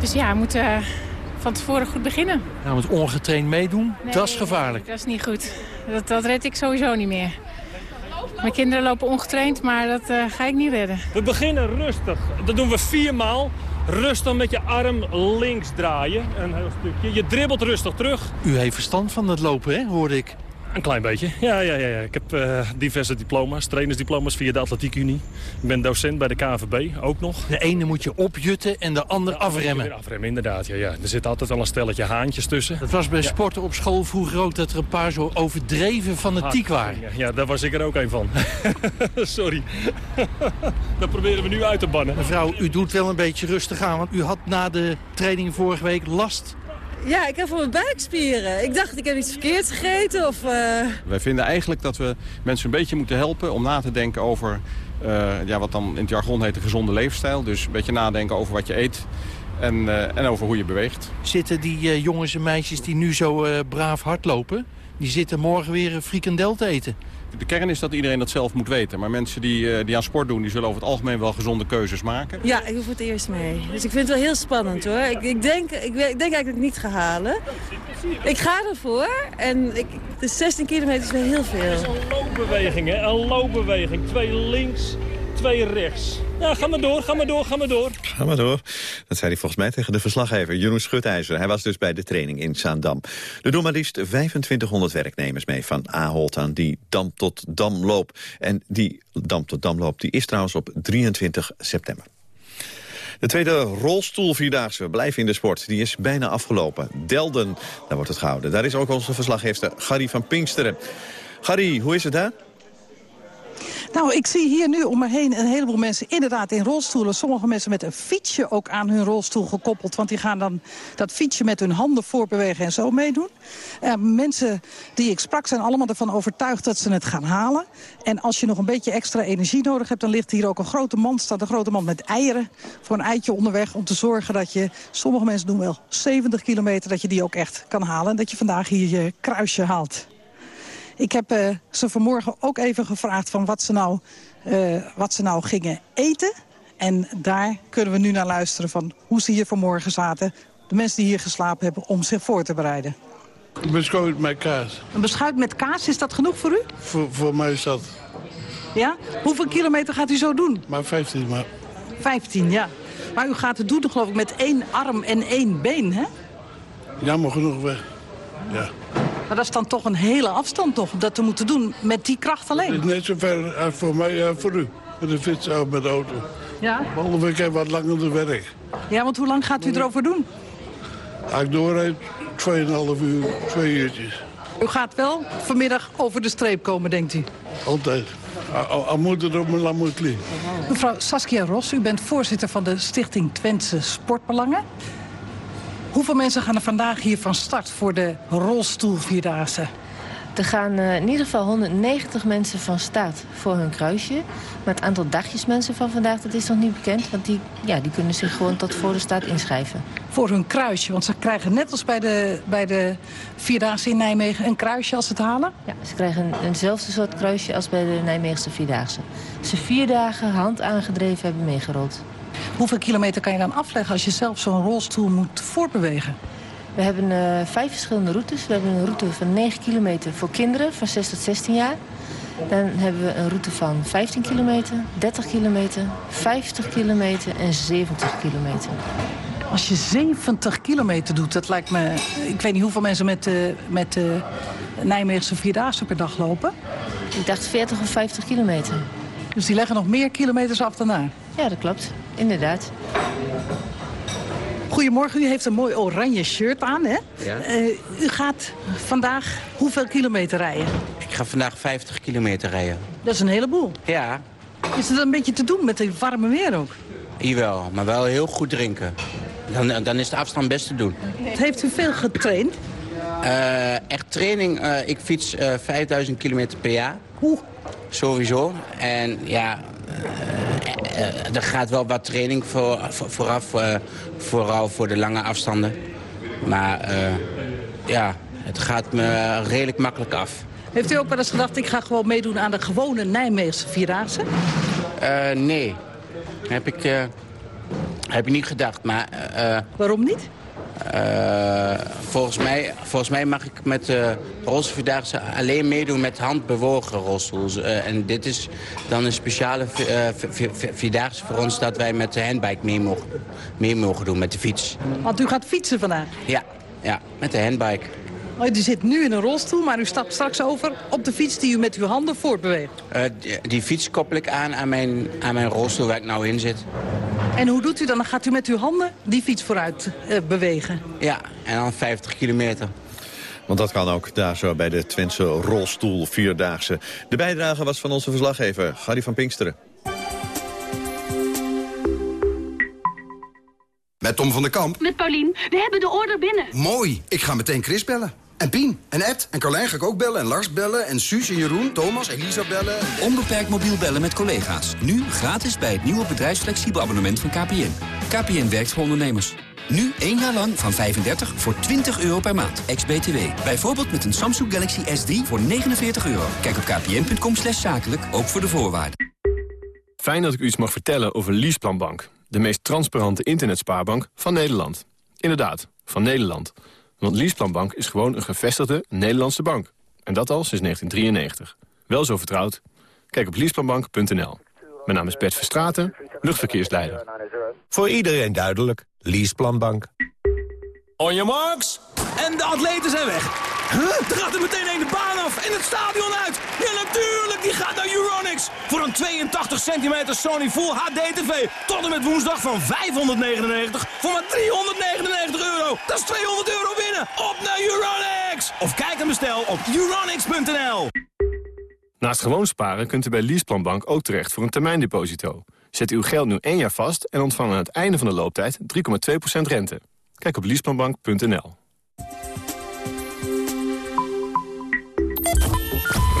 Dus ja, we moeten van tevoren goed beginnen. Nou, met ongetraind meedoen, dat is gevaarlijk. dat is niet goed. Dat, dat red ik sowieso niet meer. Mijn kinderen lopen ongetraind, maar dat uh, ga ik niet redden. We beginnen rustig. Dat doen we viermaal. Rustig met je arm links draaien. Een heel stukje. Je dribbelt rustig terug. U heeft verstand van het lopen, hè, hoorde ik. Een klein beetje, ja. ja, ja, ja. Ik heb uh, diverse diploma's, trainersdiploma's via de Atletiek Unie. Ik ben docent bij de KVB, ook nog. De ene moet je opjutten en de ander afremmen. afremmen, inderdaad. Ja, ja. Er zit altijd wel een stelletje haantjes tussen. Dat was bij ja. sporten op school vroeger ook dat er een paar zo overdreven fanatiek waren. Ja, ja, daar was ik er ook een van. <laughs> Sorry. <laughs> dat proberen we nu uit te bannen. Mevrouw, u doet wel een beetje rustig aan, want u had na de training vorige week last Ja, ik heb voor mijn buikspieren. Ik dacht, ik heb iets verkeerds gegeten of... Uh... Wij vinden eigenlijk dat we mensen een beetje moeten helpen om na te denken over... Uh, ja, wat dan in het jargon heet een gezonde leefstijl. Dus een beetje nadenken over wat je eet en, uh, en over hoe je beweegt. Zitten die jongens en meisjes die nu zo braaf hardlopen... die zitten morgen weer een frikandel te eten? De kern is dat iedereen dat zelf moet weten. Maar mensen die, uh, die aan sport doen, die zullen over het algemeen wel gezonde keuzes maken. Ja, ik hoef het eerst mee. Dus ik vind het wel heel spannend hoor. Ik, ik, denk, ik, ik denk eigenlijk dat ik niet ga halen. Ik ga ervoor. En ik, de 16 kilometer is wel heel veel. Het is een loopbeweging, hè? Een loopbeweging. Twee links, twee rechts. Ja, ga maar door, ga maar door, ga maar door. Ga maar door. Dat zei hij volgens mij tegen de verslaggever Jeroen Schutijzer. Hij was dus bij de training in Zaandam. Er doen maar liefst 2500 werknemers mee van Ahold aan die dam tot dam loop. En die dam tot dam loop die is trouwens op 23 september. De tweede rolstoelvierdaagse blijven in de sport. Die is bijna afgelopen. Delden, daar wordt het gehouden. Daar is ook onze verslaggever Gary van Pinksteren. Gary, hoe is het daar? Nou, ik zie hier nu om me heen een heleboel mensen inderdaad in rolstoelen. Sommige mensen met een fietsje ook aan hun rolstoel gekoppeld. Want die gaan dan dat fietsje met hun handen voorbewegen en zo meedoen. Uh, mensen die ik sprak zijn allemaal ervan overtuigd dat ze het gaan halen. En als je nog een beetje extra energie nodig hebt... dan ligt hier ook een grote mand, staat een grote mand met eieren... voor een eitje onderweg om te zorgen dat je... sommige mensen doen wel 70 kilometer, dat je die ook echt kan halen. En dat je vandaag hier je kruisje haalt. Ik heb uh, ze vanmorgen ook even gevraagd van wat ze, nou, uh, wat ze nou gingen eten. En daar kunnen we nu naar luisteren van hoe ze hier vanmorgen zaten. De mensen die hier geslapen hebben om zich voor te bereiden. Een beschuit met kaas. Een beschuit met kaas, is dat genoeg voor u? Voor, voor mij is dat. Ja? Hoeveel kilometer gaat u zo doen? Maar 15, maar... 15, ja. Maar u gaat het doen, geloof ik, met één arm en één been, hè? Jammer genoeg weg, ja. Maar dat is dan toch een hele afstand toch, dat te moeten doen met die kracht alleen? Het is net zo ver als voor mij als voor u. Met de fiets of met de auto. Ja? Behalve ik heb wat langer de werk. Ja, want hoe lang gaat u erover doen? Als ik doorrijd, 2,5 uur, twee uurtjes. U gaat wel vanmiddag over de streep komen, denkt u? Altijd. Al moet het op mijn lam moet Mevrouw Saskia Ros, u bent voorzitter van de Stichting Twentse Sportbelangen. Hoeveel mensen gaan er vandaag hier van start voor de rolstoelvierdaagse? Er gaan uh, in ieder geval 190 mensen van start voor hun kruisje. Maar het aantal dagjesmensen van vandaag dat is nog niet bekend. Want die, ja, die kunnen zich gewoon tot voor de start inschrijven. Voor hun kruisje? Want ze krijgen net als bij de, bij de Vierdaagse in Nijmegen een kruisje als ze het halen? Ja, ze krijgen een, eenzelfde soort kruisje als bij de Nijmeegse Vierdaagse. Ze vier dagen hand aangedreven hebben meegerold. Hoeveel kilometer kan je dan afleggen als je zelf zo'n rolstoel moet voortbewegen? We hebben uh, vijf verschillende routes. We hebben een route van 9 kilometer voor kinderen van 6 tot 16 jaar. Dan hebben we een route van 15 kilometer, 30 kilometer, 50 kilometer en 70 kilometer. Als je 70 kilometer doet, dat lijkt me... Ik weet niet hoeveel mensen met, uh, met uh, Nijmeegse Vierdaagse per dag lopen. Ik dacht 40 of 50 kilometer. Dus die leggen nog meer kilometers af dan daar? Ja, dat klopt. Inderdaad. Goedemorgen, u heeft een mooi oranje shirt aan, hè? Ja. Uh, u gaat vandaag hoeveel kilometer rijden? Ik ga vandaag 50 kilometer rijden. Dat is een heleboel. Ja. Is het een beetje te doen met het warme weer ook? Jawel, maar wel heel goed drinken. Dan, dan is de afstand best te doen. Heeft u veel getraind? Uh, echt training, uh, ik fiets 5000 kilometer per jaar. Hoe? Sowieso. En ja, er gaat wel wat training voor, voor, vooraf, uh, vooral voor de lange afstanden. Maar ja, het gaat me redelijk makkelijk af. Heeft u ook wel eens gedacht, ik ga gewoon meedoen aan de gewone Nijmeegse Vierdaagse? nee, heb ik, heb ik niet gedacht. Maar, Waarom niet? Uh, volgens, mij, volgens mij mag ik met de uh, rolstoelvierdaagse alleen meedoen met handbewogen rolstoels. Uh, en dit is dan een speciale vierdaagse voor ons dat wij met de handbike mee mogen, mee mogen doen, met de fiets. Want u gaat fietsen vandaag? Ja, ja met de handbike. Oh, u zit nu in een rolstoel, maar u stapt straks over op de fiets die u met uw handen voortbeweegt. Die, die fiets koppel ik aan aan mijn, aan mijn rolstoel waar ik nou in zit. En hoe doet u dan? Dan gaat u met uw handen die fiets vooruit uh, bewegen? Ja, en dan 50 kilometer. Want dat kan ook daar zo bij de Twentse rolstoel Vierdaagse. De bijdrage was van onze verslaggever, Gary van Pinksteren. Met Tom van der Kamp. Met Paulien. We hebben de order binnen. Mooi. Ik ga meteen Chris bellen. En Pien. En Ed. En Carlijn ga ik ook bellen. En Lars bellen. En Suus en Jeroen. Thomas. Elisa bellen. Onbeperkt mobiel bellen met collega's. Nu gratis bij het nieuwe bedrijfsflexibel abonnement van KPN. KPN werkt voor ondernemers. Nu één jaar lang van 35 voor 20 euro per maand. Ex-BTW. Bijvoorbeeld met een Samsung Galaxy S3 voor 49 euro. Kijk op kpn.com slash zakelijk, ook voor de voorwaarden. Fijn dat ik u iets mag vertellen over Leaseplanbank. De meest transparante internetspaarbank van Nederland. Inderdaad, van Nederland. Want Leaseplanbank is gewoon een gevestigde Nederlandse bank. En dat al sinds 1993. Wel zo vertrouwd? Kijk op leaseplanbank.nl. Mijn naam is Bert Verstraten, luchtverkeersleider. Voor iedereen duidelijk. Leaseplanbank. On your marks. En de atleten zijn weg. Huh? Er gaat er meteen een de baan af en het stadion uit. Ja, natuurlijk, die gaat naar Euronics. Voor een 82 centimeter Sony Full HD TV. Tot en met woensdag van 599 voor maar 399 euro. Dat is 200 euro winnen. Op naar Euronics. Of kijk en bestel op euronics.nl. Naast gewoon sparen kunt u bij Leaseplanbank ook terecht voor een termijndeposito. Zet uw geld nu één jaar vast en ontvang aan het einde van de looptijd 3,2% rente. Kijk op leaseplanbank.nl.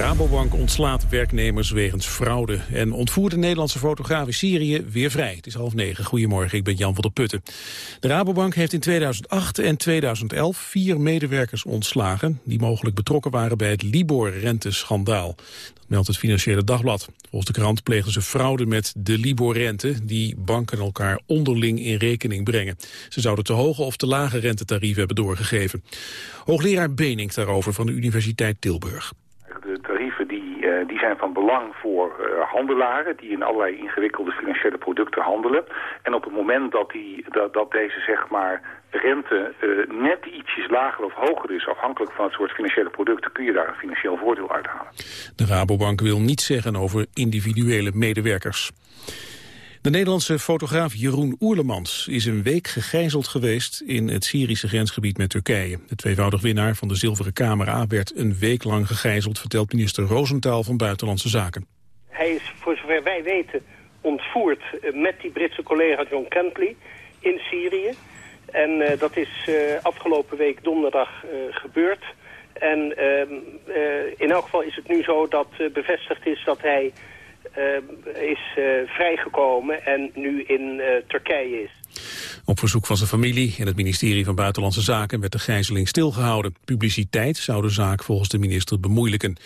Rabobank ontslaat werknemers wegens fraude... en ontvoert de Nederlandse fotograaf in Syrië weer vrij. Het is half negen. Goedemorgen, ik ben Jan van der Putten. De Rabobank heeft in 2008 en 2011 vier medewerkers ontslagen... die mogelijk betrokken waren bij het Libor-renteschandaal. Dat meldt het Financiële Dagblad. Volgens de krant plegen ze fraude met de Libor-rente... die banken elkaar onderling in rekening brengen. Ze zouden te hoge of te lage rentetarieven hebben doorgegeven. Hoogleraar Benink daarover van de Universiteit Tilburg. De tarieven die, eh, die zijn van belang voor eh, handelaren die in allerlei ingewikkelde financiële producten handelen. En op het moment dat, die, dat, dat deze zeg maar rente eh, net ietsjes lager of hoger is, afhankelijk van het soort financiële producten, kun je daar een financieel voordeel uithalen. De Rabobank wil niets zeggen over individuele medewerkers. De Nederlandse fotograaf Jeroen Oerlemans is een week gegijzeld geweest in het Syrische grensgebied met Turkije. De tweevoudig winnaar van de Zilveren Camera werd een week lang gegijzeld, vertelt minister Roosentaal van Buitenlandse Zaken. Hij is, voor zover wij weten, ontvoerd eh, met die Britse collega John Kentley in Syrië. En uh, dat is uh, afgelopen week donderdag gebeurd. En ehm, in elk geval is het nu zo dat bevestigd is dat hij is vrijgekomen en nu in Turkije is. Op verzoek van zijn familie en het ministerie van Buitenlandse Zaken werd de gijzeling stilgehouden. Publiciteit zou de zaak volgens de minister bemoeilijken.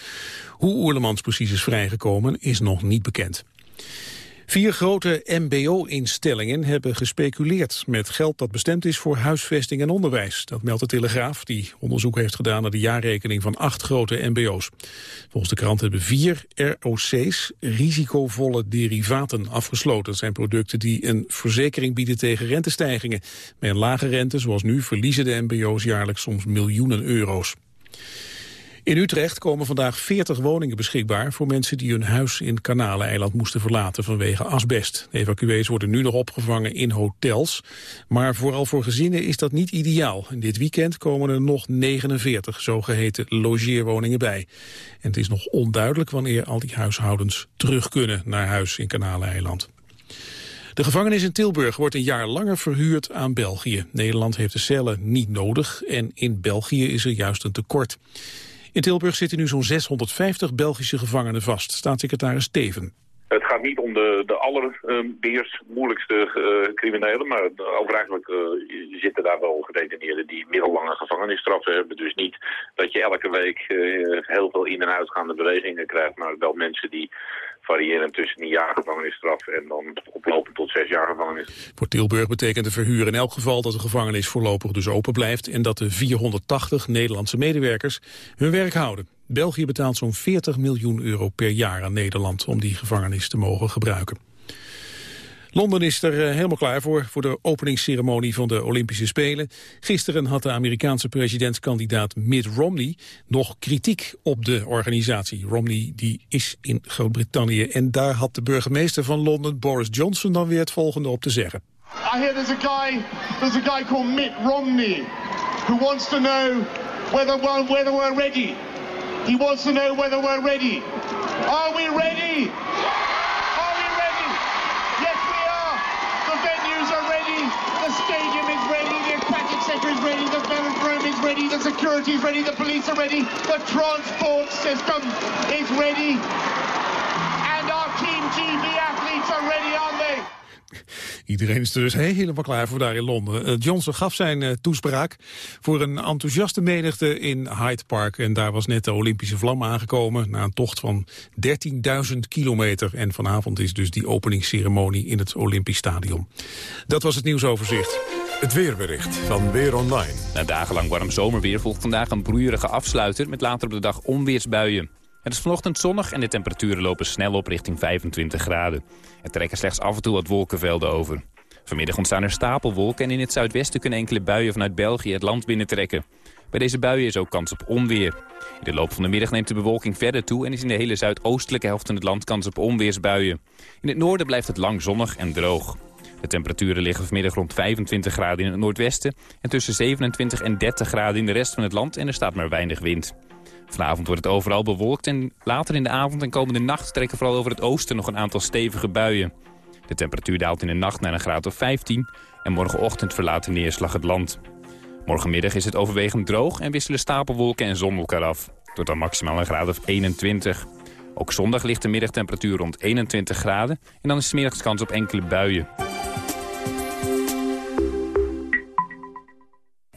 Hoe Oerlemans precies is vrijgekomen is nog niet bekend. Vier grote mbo-instellingen hebben gespeculeerd met geld dat bestemd is voor huisvesting en onderwijs. Dat meldt de Telegraaf, die onderzoek heeft gedaan naar de jaarrekening van acht grote mbo's. Volgens de krant hebben vier ROC's risicovolle derivaten afgesloten. Dat zijn producten die een verzekering bieden tegen rentestijgingen. Met een lage rente, zoals nu, verliezen de mbo's jaarlijks soms miljoenen euro's. In Utrecht komen vandaag 40 woningen beschikbaar voor mensen die hun huis in Kanaleiland moesten verlaten vanwege asbest. De evacuees worden nu nog opgevangen in hotels, maar vooral voor gezinnen is dat niet ideaal. En dit weekend komen er nog 49 zogeheten logeerwoningen bij. En het is nog onduidelijk wanneer al die huishoudens terug kunnen naar huis in Kanaleiland. De gevangenis in Tilburg wordt een jaar langer verhuurd aan België. Nederland heeft de cellen niet nodig en in België is er juist een tekort. In Tilburg zitten nu zo'n 650 Belgische gevangenen vast. Staatssecretaris Steven. Het gaat niet om de, de allerbeheerst moeilijkste uh, criminelen, maar ook eigenlijk uh, zitten daar wel gedetineerden die middellange gevangenisstraffen hebben. Dus niet dat je elke week uh, heel veel in- en uitgaande bewegingen krijgt, maar wel mensen die variëren tussen een jaar gevangenisstraf en dan oplopen tot zes jaar gevangenis. Voor Tilburg betekent de verhuur in elk geval dat de gevangenis voorlopig dus open blijft en dat de 480 Nederlandse medewerkers hun werk houden. België betaalt zo'n 40 miljoen euro per jaar aan Nederland om die gevangenis te mogen gebruiken. Londen is er eh, helemaal klaar voor, voor de openingsceremonie van de Olympische Spelen. Gisteren had de Amerikaanse presidentskandidaat Mitt Romney nog kritiek op de organisatie. Romney die is in Groot-Brittannië en daar had de burgemeester van Londen, Boris Johnson, dan weer het volgende op te zeggen. I hear there's a guy, there's a guy called Mitt Romney who wants to know whether, whether we're ready. He wants to know whether we're ready. Are we ready? Stadium is ready, the aquatic centre is ready, the velodrome is ready, the security is ready, the police are ready, the transport system is ready, and our Team GB athletes are ready, aren't they? <laughs> Iedereen is er dus helemaal klaar voor daar in Londen. Uh, Johnson gaf zijn uh, toespraak voor een enthousiaste menigte in Hyde Park. En daar was net de Olympische vlam aangekomen na een tocht van 13.000 kilometer. En vanavond is dus die openingsceremonie in het Olympisch Stadion. Dat was het nieuwsoverzicht. Het weerbericht van Weer Online. Na dagenlang warm zomerweer volgt vandaag een broeierige afsluiter... met later op de dag onweersbuien. Het is vanochtend zonnig en de temperaturen lopen snel op richting 25 graden. Er trekken slechts af en toe wat wolkenvelden over. Vanmiddag ontstaan er stapelwolken en in het zuidwesten kunnen enkele buien vanuit België het land binnentrekken. Bij deze buien is ook kans op onweer. In de loop van de middag neemt de bewolking verder toe en is in de hele zuidoostelijke helft van het land kans op onweersbuien. In het noorden blijft het lang zonnig en droog. De temperaturen liggen vanmiddag rond 25 graden in het noordwesten en tussen 27 en 30 graden in de rest van het land en er staat maar weinig wind. Vanavond wordt het overal bewolkt en later in de avond en komende nacht trekken vooral over het oosten nog een aantal stevige buien. De temperatuur daalt in de nacht naar een graad of 15 en morgenochtend verlaat de neerslag het land. Morgenmiddag is het overwegend droog en wisselen stapelwolken en zon elkaar af. Tot dan maximaal een graad of 21. Ook zondag ligt de middagtemperatuur rond 21 graden en dan is de middags kans op enkele buien.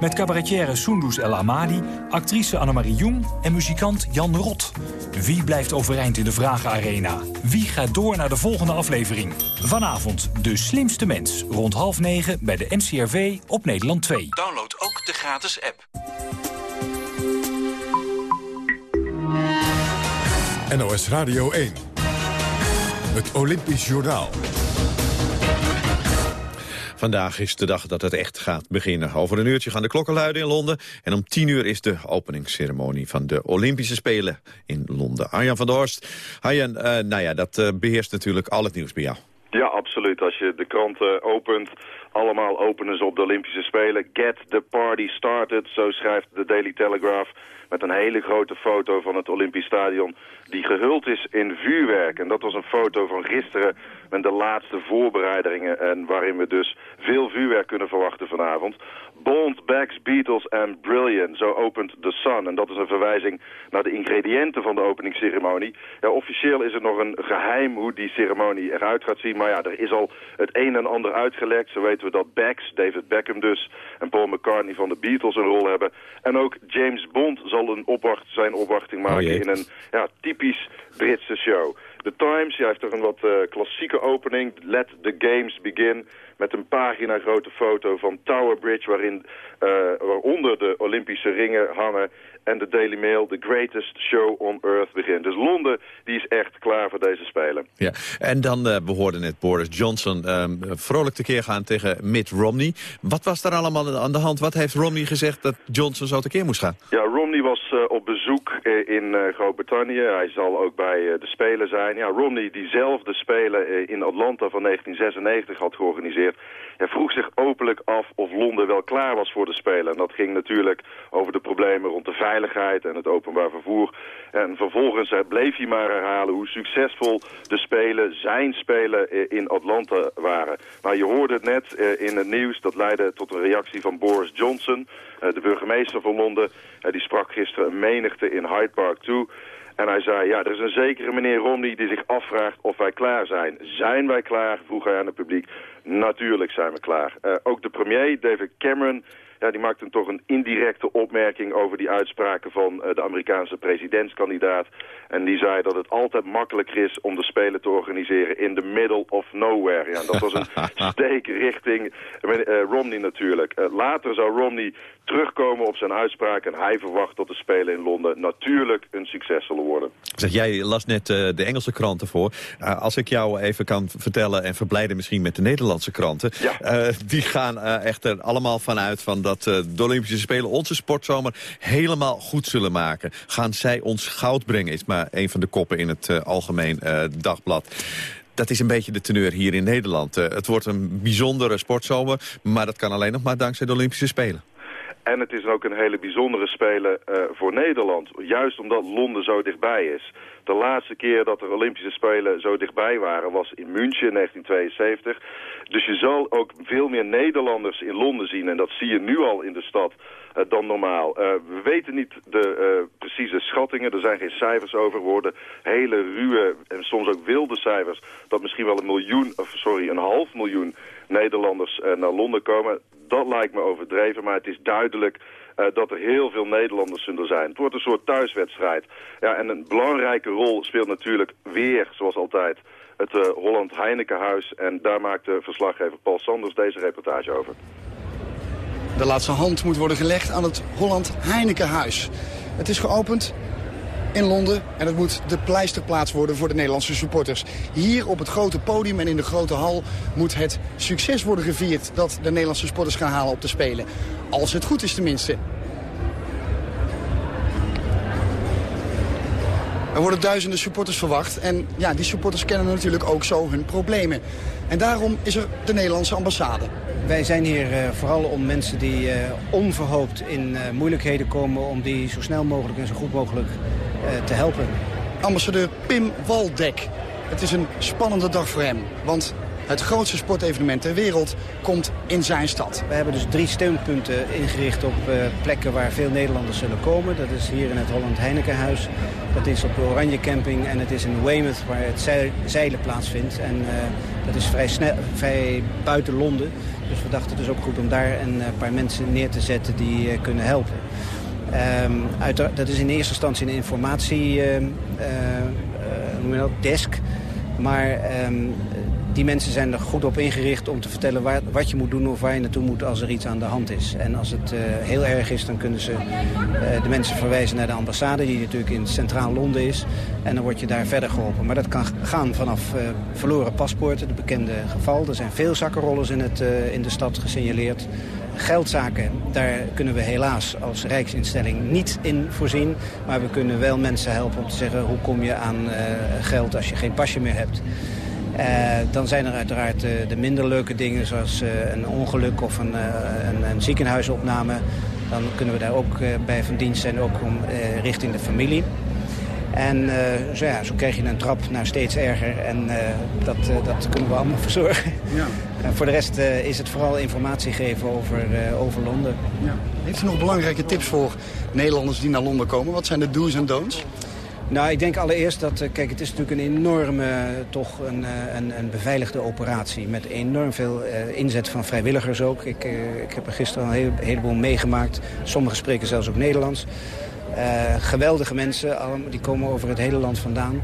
Met cabaretière Soendus El Amadi, actrice Annemarie Jong en muzikant Jan Rot. Wie blijft overeind in de Vragenarena? Wie gaat door naar de volgende aflevering? Vanavond De Slimste Mens, rond half negen bij de NCRV op Nederland 2. Download ook de gratis app. NOS Radio 1. Het Olympisch Journaal. Vandaag is de dag dat het echt gaat beginnen. Over een uurtje gaan de klokken luiden in Londen. En om tien uur is de openingsceremonie van de Olympische Spelen in Londen. Arjan van der Horst. Arjan, uh, nou ja, dat uh, beheerst natuurlijk al het nieuws bij jou. Ja, absoluut. Als je de kranten opent, allemaal openen ze op de Olympische Spelen. Get the party started, zo schrijft de Daily Telegraph met een hele grote foto van het Olympisch Stadion die gehuld is in vuurwerk. En dat was een foto van gisteren met de laatste voorbereidingen en waarin we dus veel vuurwerk kunnen verwachten vanavond. Bond, Bags, Beatles en Brilliant. Zo opent The Sun. En dat is een verwijzing naar de ingrediënten van de openingsceremonie. Ja, officieel is het nog een geheim hoe die ceremonie eruit gaat zien. Maar ja, er is al het een en ander uitgelekt. Zo weten we dat Bags, David Beckham dus, en Paul McCartney van de Beatles een rol hebben. En ook James Bond zal een opwacht, zijn opwachting maken oh in een ja, typisch Britse show. The Times, jij heeft toch een wat uh, klassieke opening. Let the games begin met een pagina grote foto van Tower Bridge... Waarin, uh, waaronder de Olympische ringen hangen en de Daily Mail, the greatest show on earth begint. Dus Londen die is echt klaar voor deze Spelen. Ja, en dan, uh, we hoorden net Boris Johnson um, vrolijk tekeer gaan tegen Mitt Romney. Wat was daar allemaal aan de hand? Wat heeft Romney gezegd dat Johnson zo tekeer moest gaan? Ja, Romney was uh, op bezoek in uh, Groot-Brittannië. Hij zal ook bij de Spelen zijn. Ja, Romney die zelf de Spelen in Atlanta van 1996 had georganiseerd. Hij vroeg zich openlijk af of Londen wel klaar was voor de Spelen. En dat ging natuurlijk over de problemen rond de veiligheid en het openbaar vervoer. En vervolgens bleef hij maar herhalen hoe succesvol de Spelen, zijn Spelen in Atlanta waren. Maar je hoorde het net in het nieuws, dat leidde tot een reactie van Boris Johnson, de burgemeester van Londen. Die sprak gisteren een menigte in Hyde Park toe. En hij zei, ja, er is een zekere meneer Romney die zich afvraagt of wij klaar zijn. Zijn wij klaar, vroeg hij aan het publiek. Natuurlijk zijn we klaar. Ook de premier, David Cameron, ja, die maakte toch een indirecte opmerking over die uitspraken van uh, de Amerikaanse presidentskandidaat. En die zei dat het altijd makkelijker is om de Spelen te organiseren in the middle of nowhere. Ja, dat was een <laughs> steek richting uh, Romney natuurlijk. Later zou Romney terugkomen op zijn uitspraak en hij verwacht dat de Spelen in Londen natuurlijk een succes zullen worden. Zeg, jij las net de Engelse kranten voor. als ik jou even kan vertellen en verblijden misschien met de Nederlandse kranten. Ja. die gaan echter allemaal vanuit van dat uh, de Olympische Spelen onze sportzomer helemaal goed zullen maken. Gaan zij ons goud brengen, is maar een van de koppen in het uh, Algemeen uh, Dagblad dat is een beetje de teneur hier in Nederland. Het wordt een bijzondere sportzomer, maar dat kan alleen nog maar dankzij de Olympische Spelen. En het is ook een hele bijzondere spelen voor Nederland. Juist omdat Londen zo dichtbij is. De laatste keer dat er Olympische Spelen zo dichtbij waren was in München in 1972. Dus je zal ook veel meer Nederlanders in Londen zien. En dat zie je nu al in de stad uh, dan normaal. Uh, we weten niet de uh, precieze schattingen. Er zijn geen cijfers over. worden hele ruwe en soms ook wilde cijfers. Dat misschien wel een miljoen, of sorry, een half miljoen Nederlanders naar Londen komen. Dat lijkt me overdreven, maar het is duidelijk dat er heel veel Nederlanders zullen zijn. Het wordt een soort thuiswedstrijd. Ja, en een belangrijke rol speelt natuurlijk weer, zoals altijd, het uh, Holland Heinekenhuis. En daar maakt verslaggever Paul Sanders deze reportage over. De laatste hand moet worden gelegd aan het Holland Heinekenhuis. Het is geopend in Londen. En het moet de pleisterplaats worden voor de Nederlandse supporters. Hier op het grote podium en in de grote hal moet het succes worden gevierd... dat de Nederlandse supporters gaan halen op de Spelen. Als het goed is tenminste. Er worden duizenden supporters verwacht. En ja, die supporters kennen natuurlijk ook zo hun problemen. En daarom is er de Nederlandse ambassade. Wij zijn hier uh, vooral om mensen die uh, onverhoopt in uh, moeilijkheden komen... om die zo snel mogelijk en zo goed mogelijk te helpen. Ambassadeur Pim Waldek. Het is een spannende dag voor hem. Want het grootste sportevenement ter wereld komt in zijn stad. We hebben dus drie steunpunten ingericht op uh, plekken waar veel Nederlanders zullen komen. Dat is hier in het Holland Heinekenhuis. Dat is op de Oranje Camping en het is in Weymouth waar het zeil, zeilen plaatsvindt. En uh, dat is vrij, snel, vrij buiten Londen. Dus we dachten dus ook goed om daar een paar mensen neer te zetten die uh, kunnen helpen. Uit, dat is in eerste instantie een informatie je dat, desk. Maar um, die mensen zijn er goed op ingericht om te vertellen wat je moet doen of waar je naartoe moet als er iets aan de hand is. En als het uh, heel erg is, dan kunnen ze uh, de mensen verwijzen naar de ambassade, die natuurlijk in centraal Londen is. En dan word je daar verder geholpen. Maar dat kan gaan vanaf uh, verloren paspoorten, het bekende geval. Er zijn veel zakkenrollers in, het, in de stad gesignaleerd. Geldzaken, daar kunnen we helaas als Rijksinstelling niet in voorzien. Maar we kunnen wel mensen helpen om te zeggen hoe kom je aan geld als je geen pasje meer hebt. Uh, dan zijn er uiteraard uh, de minder leuke dingen zoals uh, een ongeluk of een, een, een, ziekenhuisopname. Dan kunnen we daar ook bij van dienst zijn, ook om, richting de familie. En zo, ja, zo krijg je een trap naar steeds erger en dat, dat kunnen we allemaal <laughs> verzorgen. Ja. En voor de rest is het vooral informatie geven over, over Londen. Ja. Heeft u nog belangrijke tips voor Nederlanders die naar Londen komen? Wat zijn de do's en don'ts? Nou, ik denk allereerst dat, kijk, het is natuurlijk een enorme, toch een, een, een beveiligde operatie. Met enorm veel inzet van vrijwilligers ook. Ik, ik heb er gisteren al een, heleboel meegemaakt. Sommigen spreken zelfs ook Nederlands. Geweldige mensen, die komen over het hele land vandaan.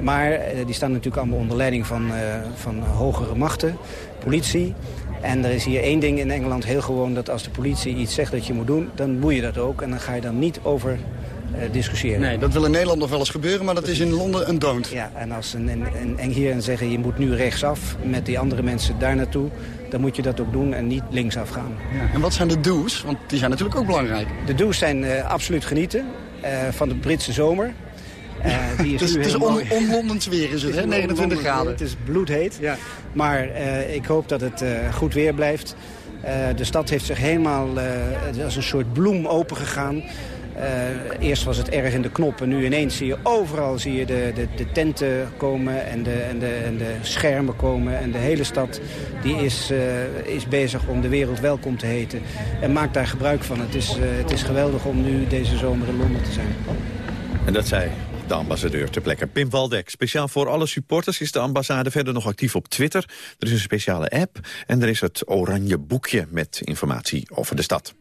Maar die staan natuurlijk allemaal onder leiding van, van hogere machten, politie. En er is hier één ding in Engeland heel gewoon... dat als de politie iets zegt dat je moet doen, dan moet je dat ook. En dan ga je dan niet over discussiëren. Nee, dat wil in Nederland nog wel eens gebeuren, maar dat is in Londen een don't. Ja, en als een, een, een hier zeggen je moet nu rechtsaf met die andere mensen daar naartoe... dan moet je dat ook doen en niet linksaf gaan. Ja. En wat zijn de do's? Want die zijn natuurlijk ook belangrijk. De do's zijn uh, absoluut genieten uh, van de Britse zomer. Uh, <laughs> die is het is, het is on, onlondens weer is het, hè? 29 graden. Het is bloedheet. Ja. Maar ik hoop dat het goed weer blijft. de stad heeft zich helemaal als een soort bloem opengegaan. Uh, eerst was het erg in de knop en nu ineens zie je overal zie je de, de, de tenten komen en de, en, de, en de schermen komen. En de hele stad die is, uh, is bezig om de wereld welkom te heten. En maakt daar gebruik van. Het is, uh, het is geweldig om nu deze zomer in Londen te zijn. En dat zei de ambassadeur ter plekke. Pim Waldek, speciaal voor alle supporters is de ambassade verder nog actief op Twitter. Er is een speciale app en er is het oranje boekje met informatie over de stad.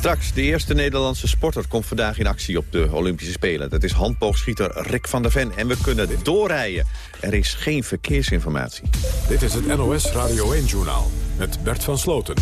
Straks, de eerste Nederlandse sporter komt vandaag in actie op de Olympische Spelen. Dat is handboogschieter Rick van der Ven. En we kunnen doorrijden. Er is geen verkeersinformatie. Dit is het NOS Radio 1-journaal met Bert van Sloten.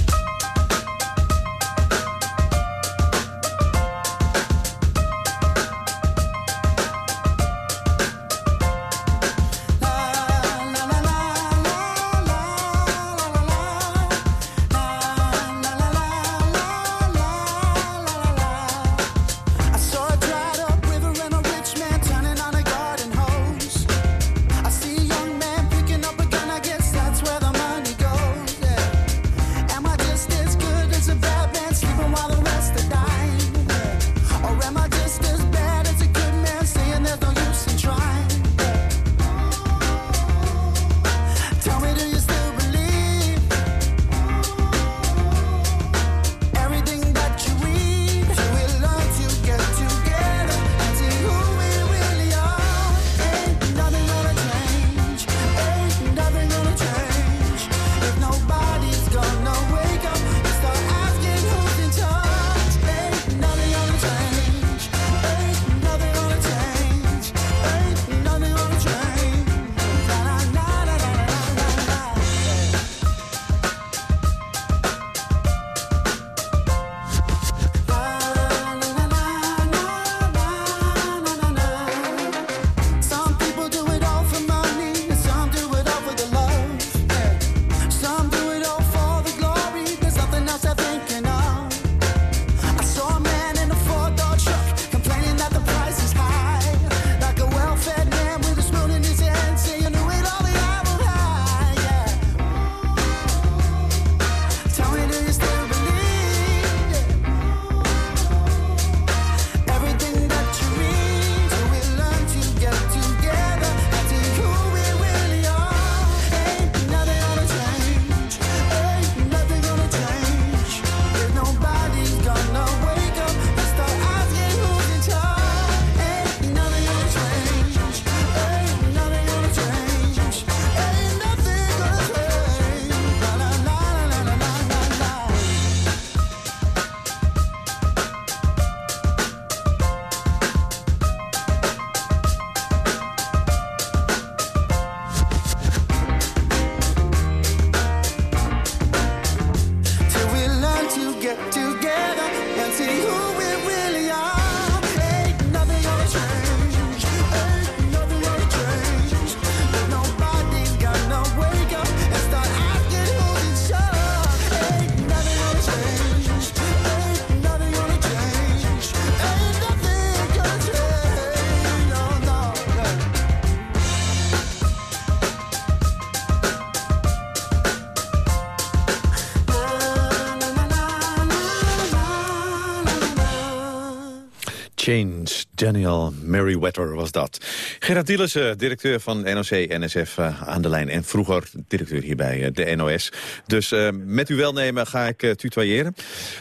Change, Daniel Merriweather was dat. Gerard Dielissen, directeur van NOC-NSF uh, aan de lijn... en vroeger directeur hier bij uh, de NOS. Dus uh, met uw welnemen ga ik uh, tutoyeren.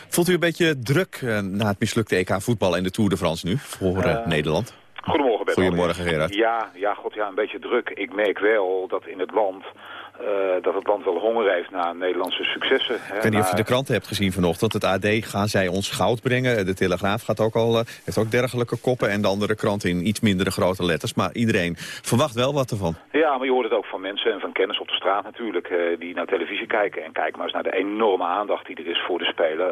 Voelt u een beetje druk na het mislukte EK voetbal en de Tour de France nu voor Nederland? Goedemorgen, Bert. Goedemorgen, Gerard. Ja, ja, god, ja, een beetje druk. Ik merk wel dat in het land dat het land wel honger heeft naar Nederlandse successen. Ik weet niet of je de kranten hebt gezien vanochtend. Het AD gaan zij ons goud brengen. De Telegraaf gaat ook al, uh, heeft ook dergelijke koppen. En de andere kranten in iets mindere grote letters. Maar iedereen verwacht wel wat ervan. Ja, maar je hoort het ook van mensen en van kennis op de straat natuurlijk. Uh, die naar televisie kijken. En kijk maar eens naar de enorme aandacht die er is voor de Spelen.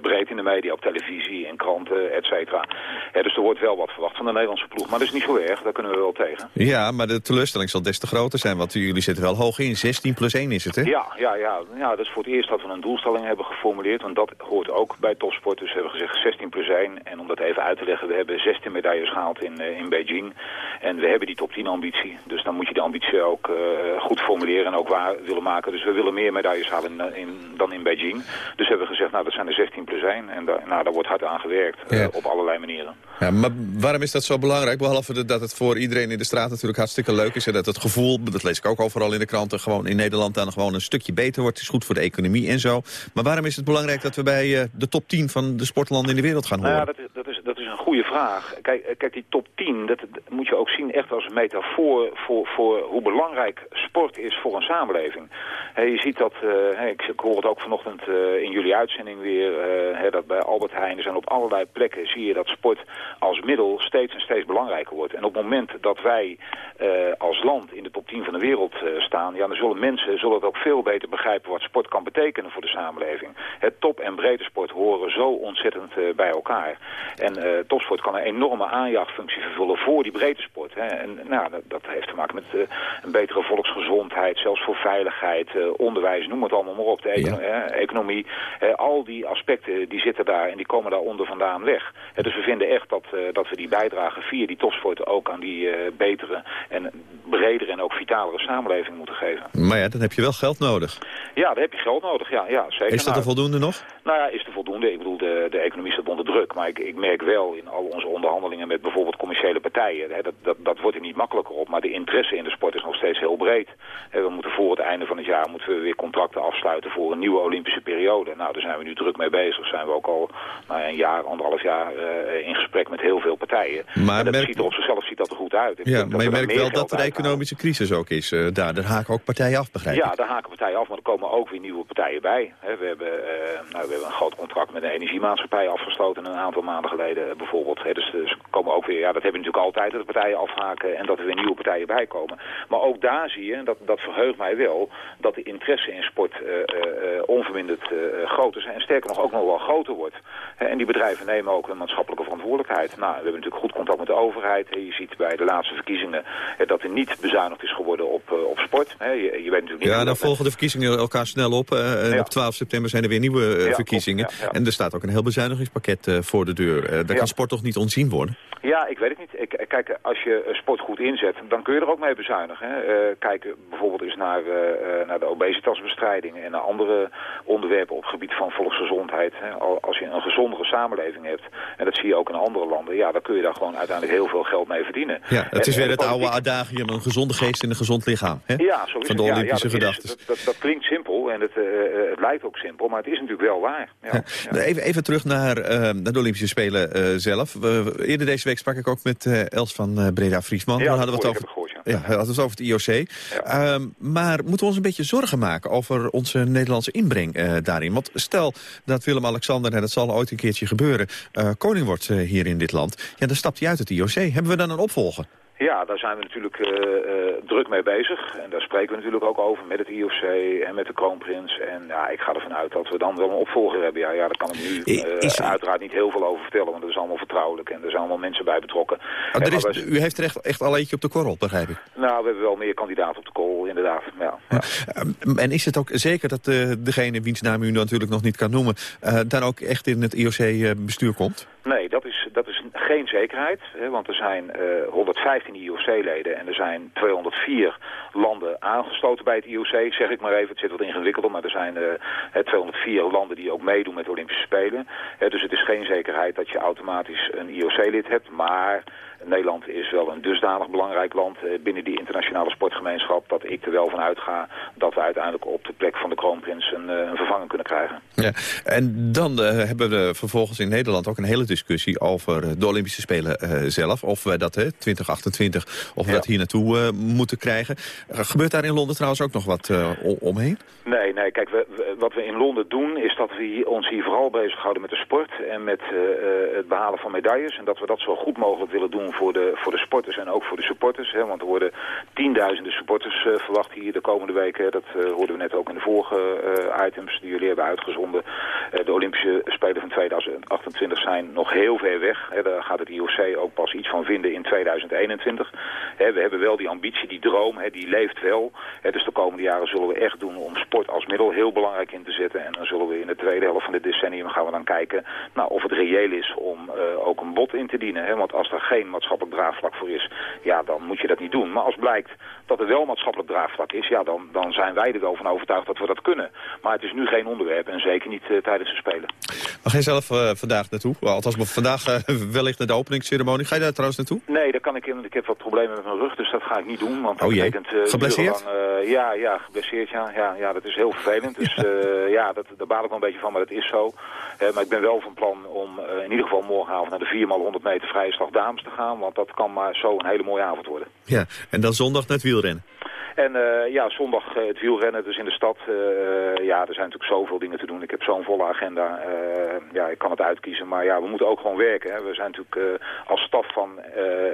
breed in de media, op televisie, in kranten, et cetera. dus er wordt wel wat verwacht van de Nederlandse ploeg. Maar dat is niet zo erg, daar kunnen we wel tegen. Ja, maar de teleurstelling zal des te groter zijn. Want jullie zitten wel hoog in. 16 plus 1 is het, hè? Ja, ja, ja, ja, dat is voor het eerst dat we een doelstelling hebben geformuleerd. Want dat hoort ook bij topsport. Dus we hebben gezegd 16 plus 1. En om dat even uit te leggen, we hebben 16 medailles gehaald in, uh, in Beijing. En we hebben die top 10 ambitie. Dus dan moet je die ambitie ook uh, goed formuleren en ook waar willen maken. Dus we willen meer medailles halen in, in, dan in Beijing. Dus hebben we gezegd, nou dat zijn er 16 plus 1. En da, nou, daar wordt hard aan gewerkt uh, op allerlei manieren. Ja, maar waarom is dat zo belangrijk? Behalve dat het voor iedereen in de straat natuurlijk hartstikke leuk is. En dat het gevoel, dat lees ik ook overal in de kranten, gewoon in Nederland dan gewoon een stukje beter wordt. Het is goed voor de economie en zo. Maar waarom is het belangrijk dat we bij uh, de top 10 van de sportlanden in de wereld gaan horen? Nou ja, dat, is, dat, is, dat is een goede vraag. Kijk, kijk die top 10, dat, moet je ook zien echt als een metafoor voor, voor hoe belangrijk sport is voor een samenleving. Je ziet dat, uh, ik, ik, hoor het ook vanochtend uh, in jullie uitzending weer, dat bij Albert Heijn en op allerlei plekken zie je dat sport als middel steeds en steeds belangrijker wordt. En op het moment dat wij als land in de top 10 van de wereld staan, ja, dan zullen mensen zullen het ook veel beter begrijpen wat sport kan betekenen voor de samenleving. Het top- en breedte sport horen zo ontzettend bij elkaar. En topsport kan een enorme aanjachtfunctie vervullen voor die breedte sport. Hè. En nou, dat, dat, heeft te maken met uh, een betere volksgezondheid, zelfs voor veiligheid, onderwijs, noem het allemaal maar op. De econo ja. economie, al die aspecten die zitten daar en die komen daaronder vandaan weg. dus we vinden echt dat, dat we die bijdrage via die topsport ook aan die betere en bredere en ook vitalere samenleving moeten geven. Maar ja, dan heb je wel geld nodig. Ja, dan heb je geld nodig, ja, ja zeker. Is dat er voldoende nog? Nou ja, is er voldoende. Ik bedoel, de, de economie staat onder druk. Maar ik, ik merk wel in al onze onderhandelingen met bijvoorbeeld commerciële partijen... Hè, dat, dat, dat wordt er niet makkelijker op. Maar de interesse in de sport is nog steeds heel breed. Hè, we moeten voor het einde van het jaar moeten we weer contracten afsluiten... voor een nieuwe Olympische periode. Nou, daar zijn we nu druk mee bezig. Zijn we ook al nou, een jaar, anderhalf jaar uh, in gesprek met heel veel partijen. Maar en dat merk... ziet er op zichzelf ziet dat er goed uit. Ik ja, maar je merkt wel dat er economische crisis ook is. Uh, daar, daar haken ook partijen af, begrijp Ja, daar haken partijen af, maar er komen ook weer nieuwe partijen bij. He, we, hebben, uh, nou, we hebben een groot contract met een energiemaatschappij afgesloten een aantal maanden geleden bijvoorbeeld. He, dus, dus komen ook weer, ja, dat hebben we natuurlijk altijd, dat de partijen afhaken en dat er weer nieuwe partijen bij komen. Maar ook daar zie je, en dat, dat verheugt mij wel, dat de interesse in sport uh, uh, onverminderd groot is. En sterker nog ook nog wel groter wordt. En die bedrijven nemen ook een maatschappelijke verantwoordelijkheid. Nou, we hebben natuurlijk goed contact met de overheid. He, je ziet bij de laatste verkiezingen dat er niet bezuinigd is geworden op, op sport. Je, je, weet natuurlijk niet ja, dan volgen de verkiezingen elkaar snel op. Ja. Op 12 september zijn er weer nieuwe ja, verkiezingen. Ja, en er staat ook een heel bezuinigingspakket voor de deur. Daar kan sport toch niet onzien worden? Ja, ik weet het niet. Ik, kijk, als je sport goed inzet, dan kun je er ook mee bezuinigen. Hè. kijk bijvoorbeeld eens naar, naar de obesitasbestrijding en naar andere onderwerpen op het gebied van volksgezondheid. Hè. Als je een gezondere samenleving hebt, en dat zie je ook in andere landen, ja, dan kun je daar gewoon uiteindelijk heel veel geld mee verdienen. Ja, het is en, weer het oude adagium, een gezonde geest in een gezond lichaam. Hè? Ja, zo is Van de het. Olympische ja, gedachten. Dat, dat, dat, klinkt simpel en het, uh, het lijkt ook simpel, maar het is natuurlijk wel waar. Ja. Even, even terug naar, naar de Olympische Spelen zelf. We, eerder deze week sprak ik ook met Els van Breda-Friesman. Ja, we hadden het over, gehoord, ja. hadden we het over het IOC. Um, maar moeten we ons een beetje zorgen maken over onze Nederlandse inbreng daarin? Want stel dat Willem-Alexander, en dat zal ooit een keertje gebeuren... koning wordt hier in dit land, ja, dan stapt hij uit het IOC. Hebben we dan een opvolger? Ja, daar zijn we natuurlijk uh, uh, druk mee bezig. En daar spreken we natuurlijk ook over met het IOC en met de kroonprins. En ja, ik ga ervan uit dat we dan wel een opvolger hebben. Ja, ja daar kan ik nu uh, is... uiteraard niet heel veel over vertellen, want dat is allemaal vertrouwelijk. En er zijn allemaal mensen bij betrokken. Oh, er is, wij... U heeft er echt, echt al eentje op de korrel, begrijp ik? Nou, we hebben wel meer kandidaten op de korrel, inderdaad. Ja. ja. en is het ook zeker dat degene wiens naam u natuurlijk nog niet kan noemen... dan ook echt in het IOC-bestuur komt? Nee, dat is, dat is geen zekerheid, hè, want er zijn 115 IOC-leden en er zijn 204 landen aangesloten bij het IOC, zeg ik maar even. Het zit wat ingewikkelder, maar er zijn 204 landen die ook meedoen met de Olympische Spelen. dus het is geen zekerheid dat je automatisch een IOC-lid hebt, maar Nederland is wel een dusdanig belangrijk land binnen die internationale sportgemeenschap dat ik er wel van uitga dat we uiteindelijk op de plek van de kroonprins een, een vervanging kunnen krijgen. Ja. En dan hebben we vervolgens in Nederland ook een hele discussie over de Olympische Spelen zelf. Of we dat, hè, 2028, of we dat hier naartoe moeten krijgen. gebeurt daar in Londen trouwens ook nog wat omheen? Nee, nee. Kijk, we, wat we in Londen doen is dat we hier, ons hier vooral bezighouden met de sport en met het behalen van medailles. En dat we dat zo goed mogelijk willen doen voor de, voor de sporters en ook voor de supporters. Hè, want er worden tienduizenden supporters verwacht hier de komende weken. Dat hoorden we net ook in de vorige items die jullie hebben uitgezonden. de Olympische Spelen van 2028 zijn nog heel ver weg. Hè, daar gaat het IOC ook pas iets van vinden in 2021. Hè, we hebben wel die ambitie, die droom, hè, die leeft wel. Dus de komende jaren zullen we echt doen om sport als middel heel belangrijk in te zetten. En dan zullen we in de tweede helft van dit decennium gaan we dan kijken nou, of het reëel is om ook een bod in te dienen. Hè? Want als er geen maatschappelijk draagvlak voor is, ja, dan moet je dat niet doen. Maar als blijkt dat er wel maatschappelijk draagvlak is, ja, dan, dan zijn wij er wel van overtuigd dat we dat kunnen. Maar het is nu geen onderwerp en zeker niet uh, tijdens de Spelen. Mag jij zelf uh, vandaag naartoe? Althans, vandaag <laughs> wellicht naar de openingsceremonie. Ga je daar trouwens naartoe? Nee, daar kan ik in. Ik heb wat problemen met mijn rug, dus dat ga ik niet doen. Want dat oh jee, betekent, geblesseerd? Lang, ja, ja, geblesseerd, ja. ja. Ja, dat is heel vervelend. Dus ja, ja dat, daar baal ik wel een beetje van, maar dat is zo. maar ik ben wel van plan om in ieder geval morgenavond naar de 4x100 meter vrije slag dames te gaan. Want dat kan maar zo een hele mooie avond worden. Ja, en dan zondag net wielrennen. En uh, ja, zondag uh, het wielrennen dus in de stad. Uh, ja, er zijn natuurlijk zoveel dingen te doen. Ik heb zo'n volle agenda. ja, ik kan het uitkiezen. Maar ja, we moeten ook gewoon werken. Hè. We zijn natuurlijk als staf van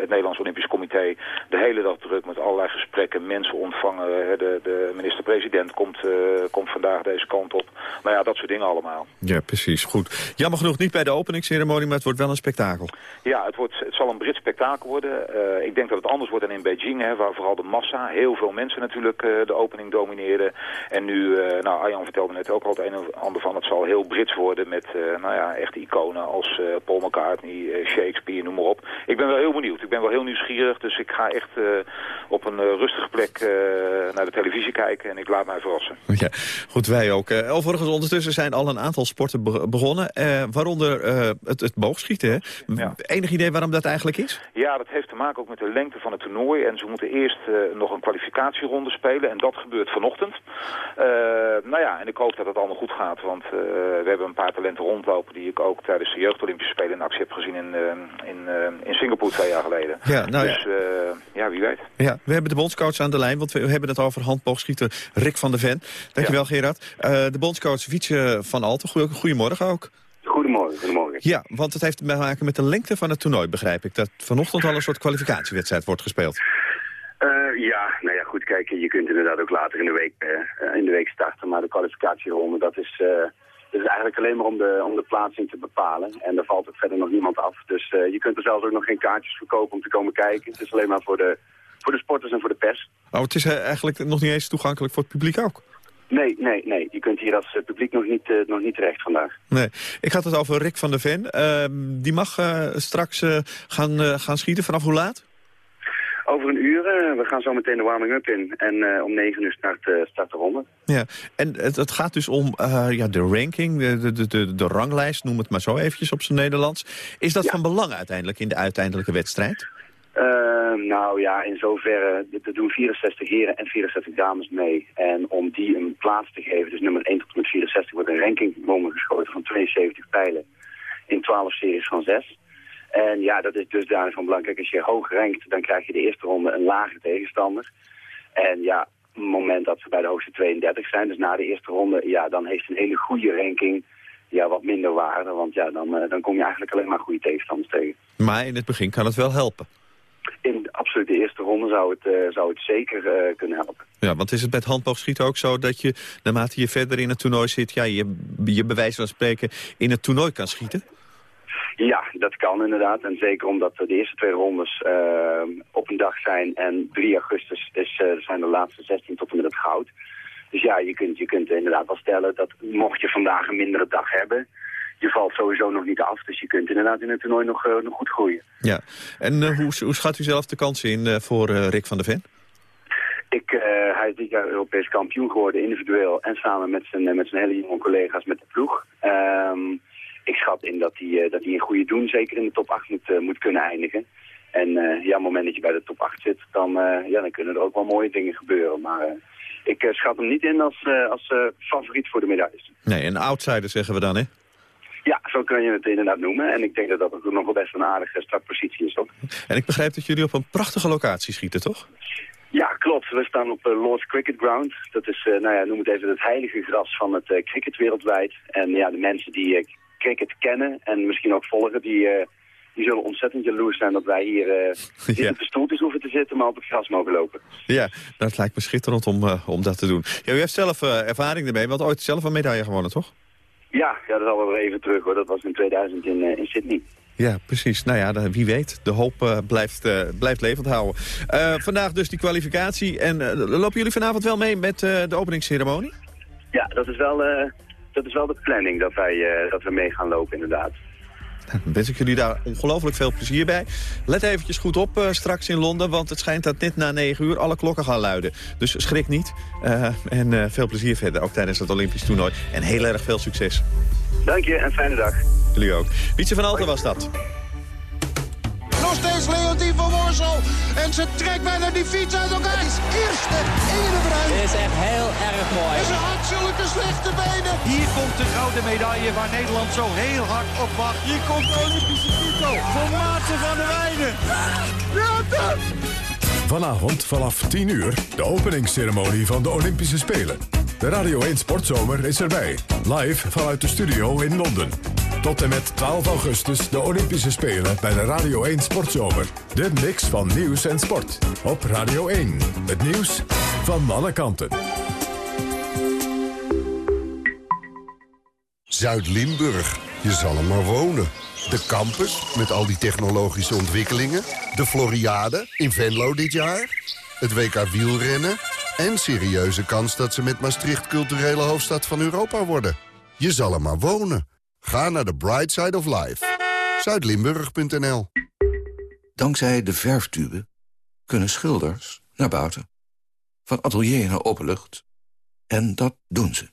het Nederlands Olympisch Comité de hele dag druk met allerlei gesprekken, mensen ontvangen. De, de minister-president komt, komt vandaag deze kant op. Nou ja, dat soort dingen allemaal. Ja, precies. Goed. Jammer genoeg niet bij de openingsceremonie, maar het wordt wel een spektakel. Ja, het, wordt, het zal een Brits spektakel worden. ik denk dat het anders wordt dan in Beijing, hè, waar vooral de massa, heel veel mensen natuurlijk uh, de opening domineerde. En nu, uh, nou Arjan vertelde net ook al het een of ander van, het zal heel Brits worden met uh, nou ja, echte iconen als Paul McCartney, Shakespeare, noem maar op. Ik ben wel heel benieuwd, ik ben wel heel nieuwsgierig, dus ik ga echt op een rustige plek naar de televisie kijken en ik laat mij verrassen. <laughs> Ja, goed, wij ook. overigens, ondertussen zijn al een aantal sporten be begonnen, waaronder het, het boogschieten. Hè? Ja. Enig idee waarom dat eigenlijk is? Ja, dat heeft te maken ook met de lengte van het toernooi en ze moeten eerst nog een kwalificatie ronde spelen. En dat gebeurt vanochtend. Uh, nou ja, en ik hoop dat het allemaal goed gaat. Want uh, we hebben een paar talenten rondlopen die ik ook tijdens de Jeugd Olympische Spelen in actie heb gezien in, uh, in, in Singapore twee jaar geleden. Ja, nou dus ja, wie weet. Ja, we hebben de bondscoach aan de lijn, want we hebben het over handboogschieter Rick van der Ven. Dankjewel ja. Gerard. de bondscoach Wietse van Alten, goedemorgen ook. Goedemorgen, goedemorgen. Ja, want het heeft te maken met de lengte van het toernooi, begrijp ik. Dat vanochtend al een soort kwalificatiewedstrijd wordt gespeeld. Uh, ja, kijk, je kunt inderdaad ook later in de week, uh, in de week starten, maar de kwalificatieronde, dat is, uh, dat is eigenlijk alleen maar om de, om de plaatsing te bepalen. En daar valt ook verder nog niemand af. Dus je kunt er zelfs ook nog geen kaartjes verkopen om te komen kijken. Het is alleen maar voor de, voor de sporters en voor de pers. Oh, het is eigenlijk nog niet eens toegankelijk voor het publiek ook? Nee, nee, nee. Je kunt hier als publiek nog niet, uh, nog niet terecht vandaag. Nee. Ik had het over Rick van der Ven. Uh, die mag uh, straks gaan, gaan schieten. Vanaf hoe laat? Over een uur. we gaan zo meteen de warming-up in. En om negen uur start, start de ronde. Ja, en het, het gaat dus om ja, de ranking, de, de, de, de ranglijst, noem het maar zo eventjes op zijn Nederlands. Is dat ja. van belang uiteindelijk in de uiteindelijke wedstrijd? Uh, nou ja, in zoverre, er doen 64 heren en 64 dames mee. En om die een plaats te geven, dus nummer 1 tot en met 64, wordt een rankingbomen geschoten van 72 pijlen in 12 series van 6. En ja, dat is dus daar van belang. Kijk, als je hoog rankt, dan krijg je de eerste ronde een lage tegenstander. En ja, op het moment dat ze bij de hoogste 32 zijn, dus na de eerste ronde, ja, dan heeft een hele goede ranking ja, wat minder waarde. Want ja, dan, uh, dan kom je eigenlijk alleen maar goede tegenstanders tegen. Maar in het begin kan het wel helpen. In absoluut de eerste ronde zou het, uh, zou het zeker uh, kunnen helpen. Ja, want is het met handboogschieten ook zo dat je, naarmate je verder in het toernooi zit... ja, je, je bij wijze van spreken in het toernooi kan schieten? Ja, dat kan inderdaad. En zeker omdat de eerste twee rondes uh, op een dag zijn en 3 augustus is, uh, zijn de laatste 16 tot en met het goud. Dus ja, je kunt, je kunt inderdaad wel stellen dat mocht je vandaag een mindere dag hebben... je valt sowieso nog niet af. Dus je kunt inderdaad in het toernooi nog, nog goed groeien. Ja, en hoe, hoe schat u zelf de kansen in voor Rick van der Ven? Ik, hij is dit jaar Europees kampioen geworden, individueel en samen met zijn, met zijn hele jonge collega's met de ploeg. Ehm, ik schat in dat hij, dat hij een goede doen zeker in de top 8 moet, moet kunnen eindigen. En ja, op het moment dat je bij de top 8 zit, dan, ja, dan kunnen er ook wel mooie dingen gebeuren. Maar ik schat hem niet in als, als favoriet voor de medailles. Nee, een outsider zeggen we dan, hè? Ja, zo kun je het inderdaad noemen. En ik denk dat dat ook nog wel best een aardige startpositie is, ook. En ik begrijp dat jullie op een prachtige locatie schieten, toch? Ja, klopt. We staan op uh, Lord's Cricket Ground. Dat is, uh, nou ja, noem het even het heilige gras van het uh, cricket wereldwijd. En ja, de mensen die cricket kennen en misschien ook volgen, die, die zullen ontzettend jaloers zijn dat wij hier <laughs> niet ja. op de stoeltjes hoeven te zitten, maar op het gras mogen lopen. Ja, dat lijkt me schitterend om, om dat te doen. Ja, u heeft zelf ervaring ermee, want ooit zelf een medaille gewonnen, toch? Ja, ja, dat is alweer even terug hoor. Dat was in 2000 in, in Sydney. Ja, precies. Nou ja, wie weet. De hoop uh, blijft, uh, blijft levend houden. Uh, vandaag dus die kwalificatie. En lopen jullie vanavond wel mee met de openingsceremonie? Ja, dat is wel, dat is wel de planning dat, wij, dat we mee gaan lopen inderdaad. Dan wens ik jullie daar ongelooflijk veel plezier bij. Let eventjes goed op uh, straks in Londen, want het schijnt dat net na 9 uur alle klokken gaan luiden. Dus schrik niet. Uh, en uh, veel plezier verder, ook tijdens het Olympisch toernooi. En heel erg veel succes. Dank je en fijne dag. Jullie ook. Wietse van Alten was dat. En ze trekt bijna die fiets uit elkaar. Is eerste Inge de Bruin. Dit is echt heel erg mooi. En ze had zulke slechte benen. Hier komt de gouden medaille waar Nederland zo heel hard op wacht. Hier komt de Olympische titel voor Maarten van der Weijden. Ja, dat. Vanavond vanaf 10 uur de openingsceremonie van de Olympische Spelen. De Radio 1 Sportzomer is erbij. Live vanuit de studio in Londen. Tot en met 12 augustus de Olympische Spelen bij de Radio 1 Sportzomer. De mix van nieuws en sport. Op Radio 1. Het nieuws van alle kanten. Zuid-Limburg. Je zal er maar wonen. De campus, met al die technologische ontwikkelingen. De Floriade in Venlo dit jaar. Het WK wielrennen. En serieuze kans dat ze met Maastricht culturele hoofdstad van Europa worden. Je zal er maar wonen. Ga naar de Bright Side of Life. Zuidlimburg.nl Dankzij de verftube kunnen schilders naar buiten. Van atelier naar openlucht. En dat doen ze.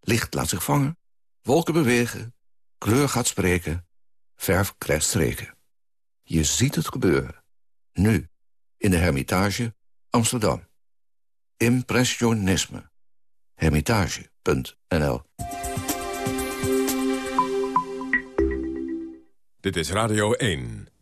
Licht laat zich vangen, wolken bewegen, kleur gaat spreken, verf krijgt streken. Je ziet het gebeuren. Nu, in de Hermitage, Amsterdam. Impressionisme. Hermitage.nl Dit is Radio 1.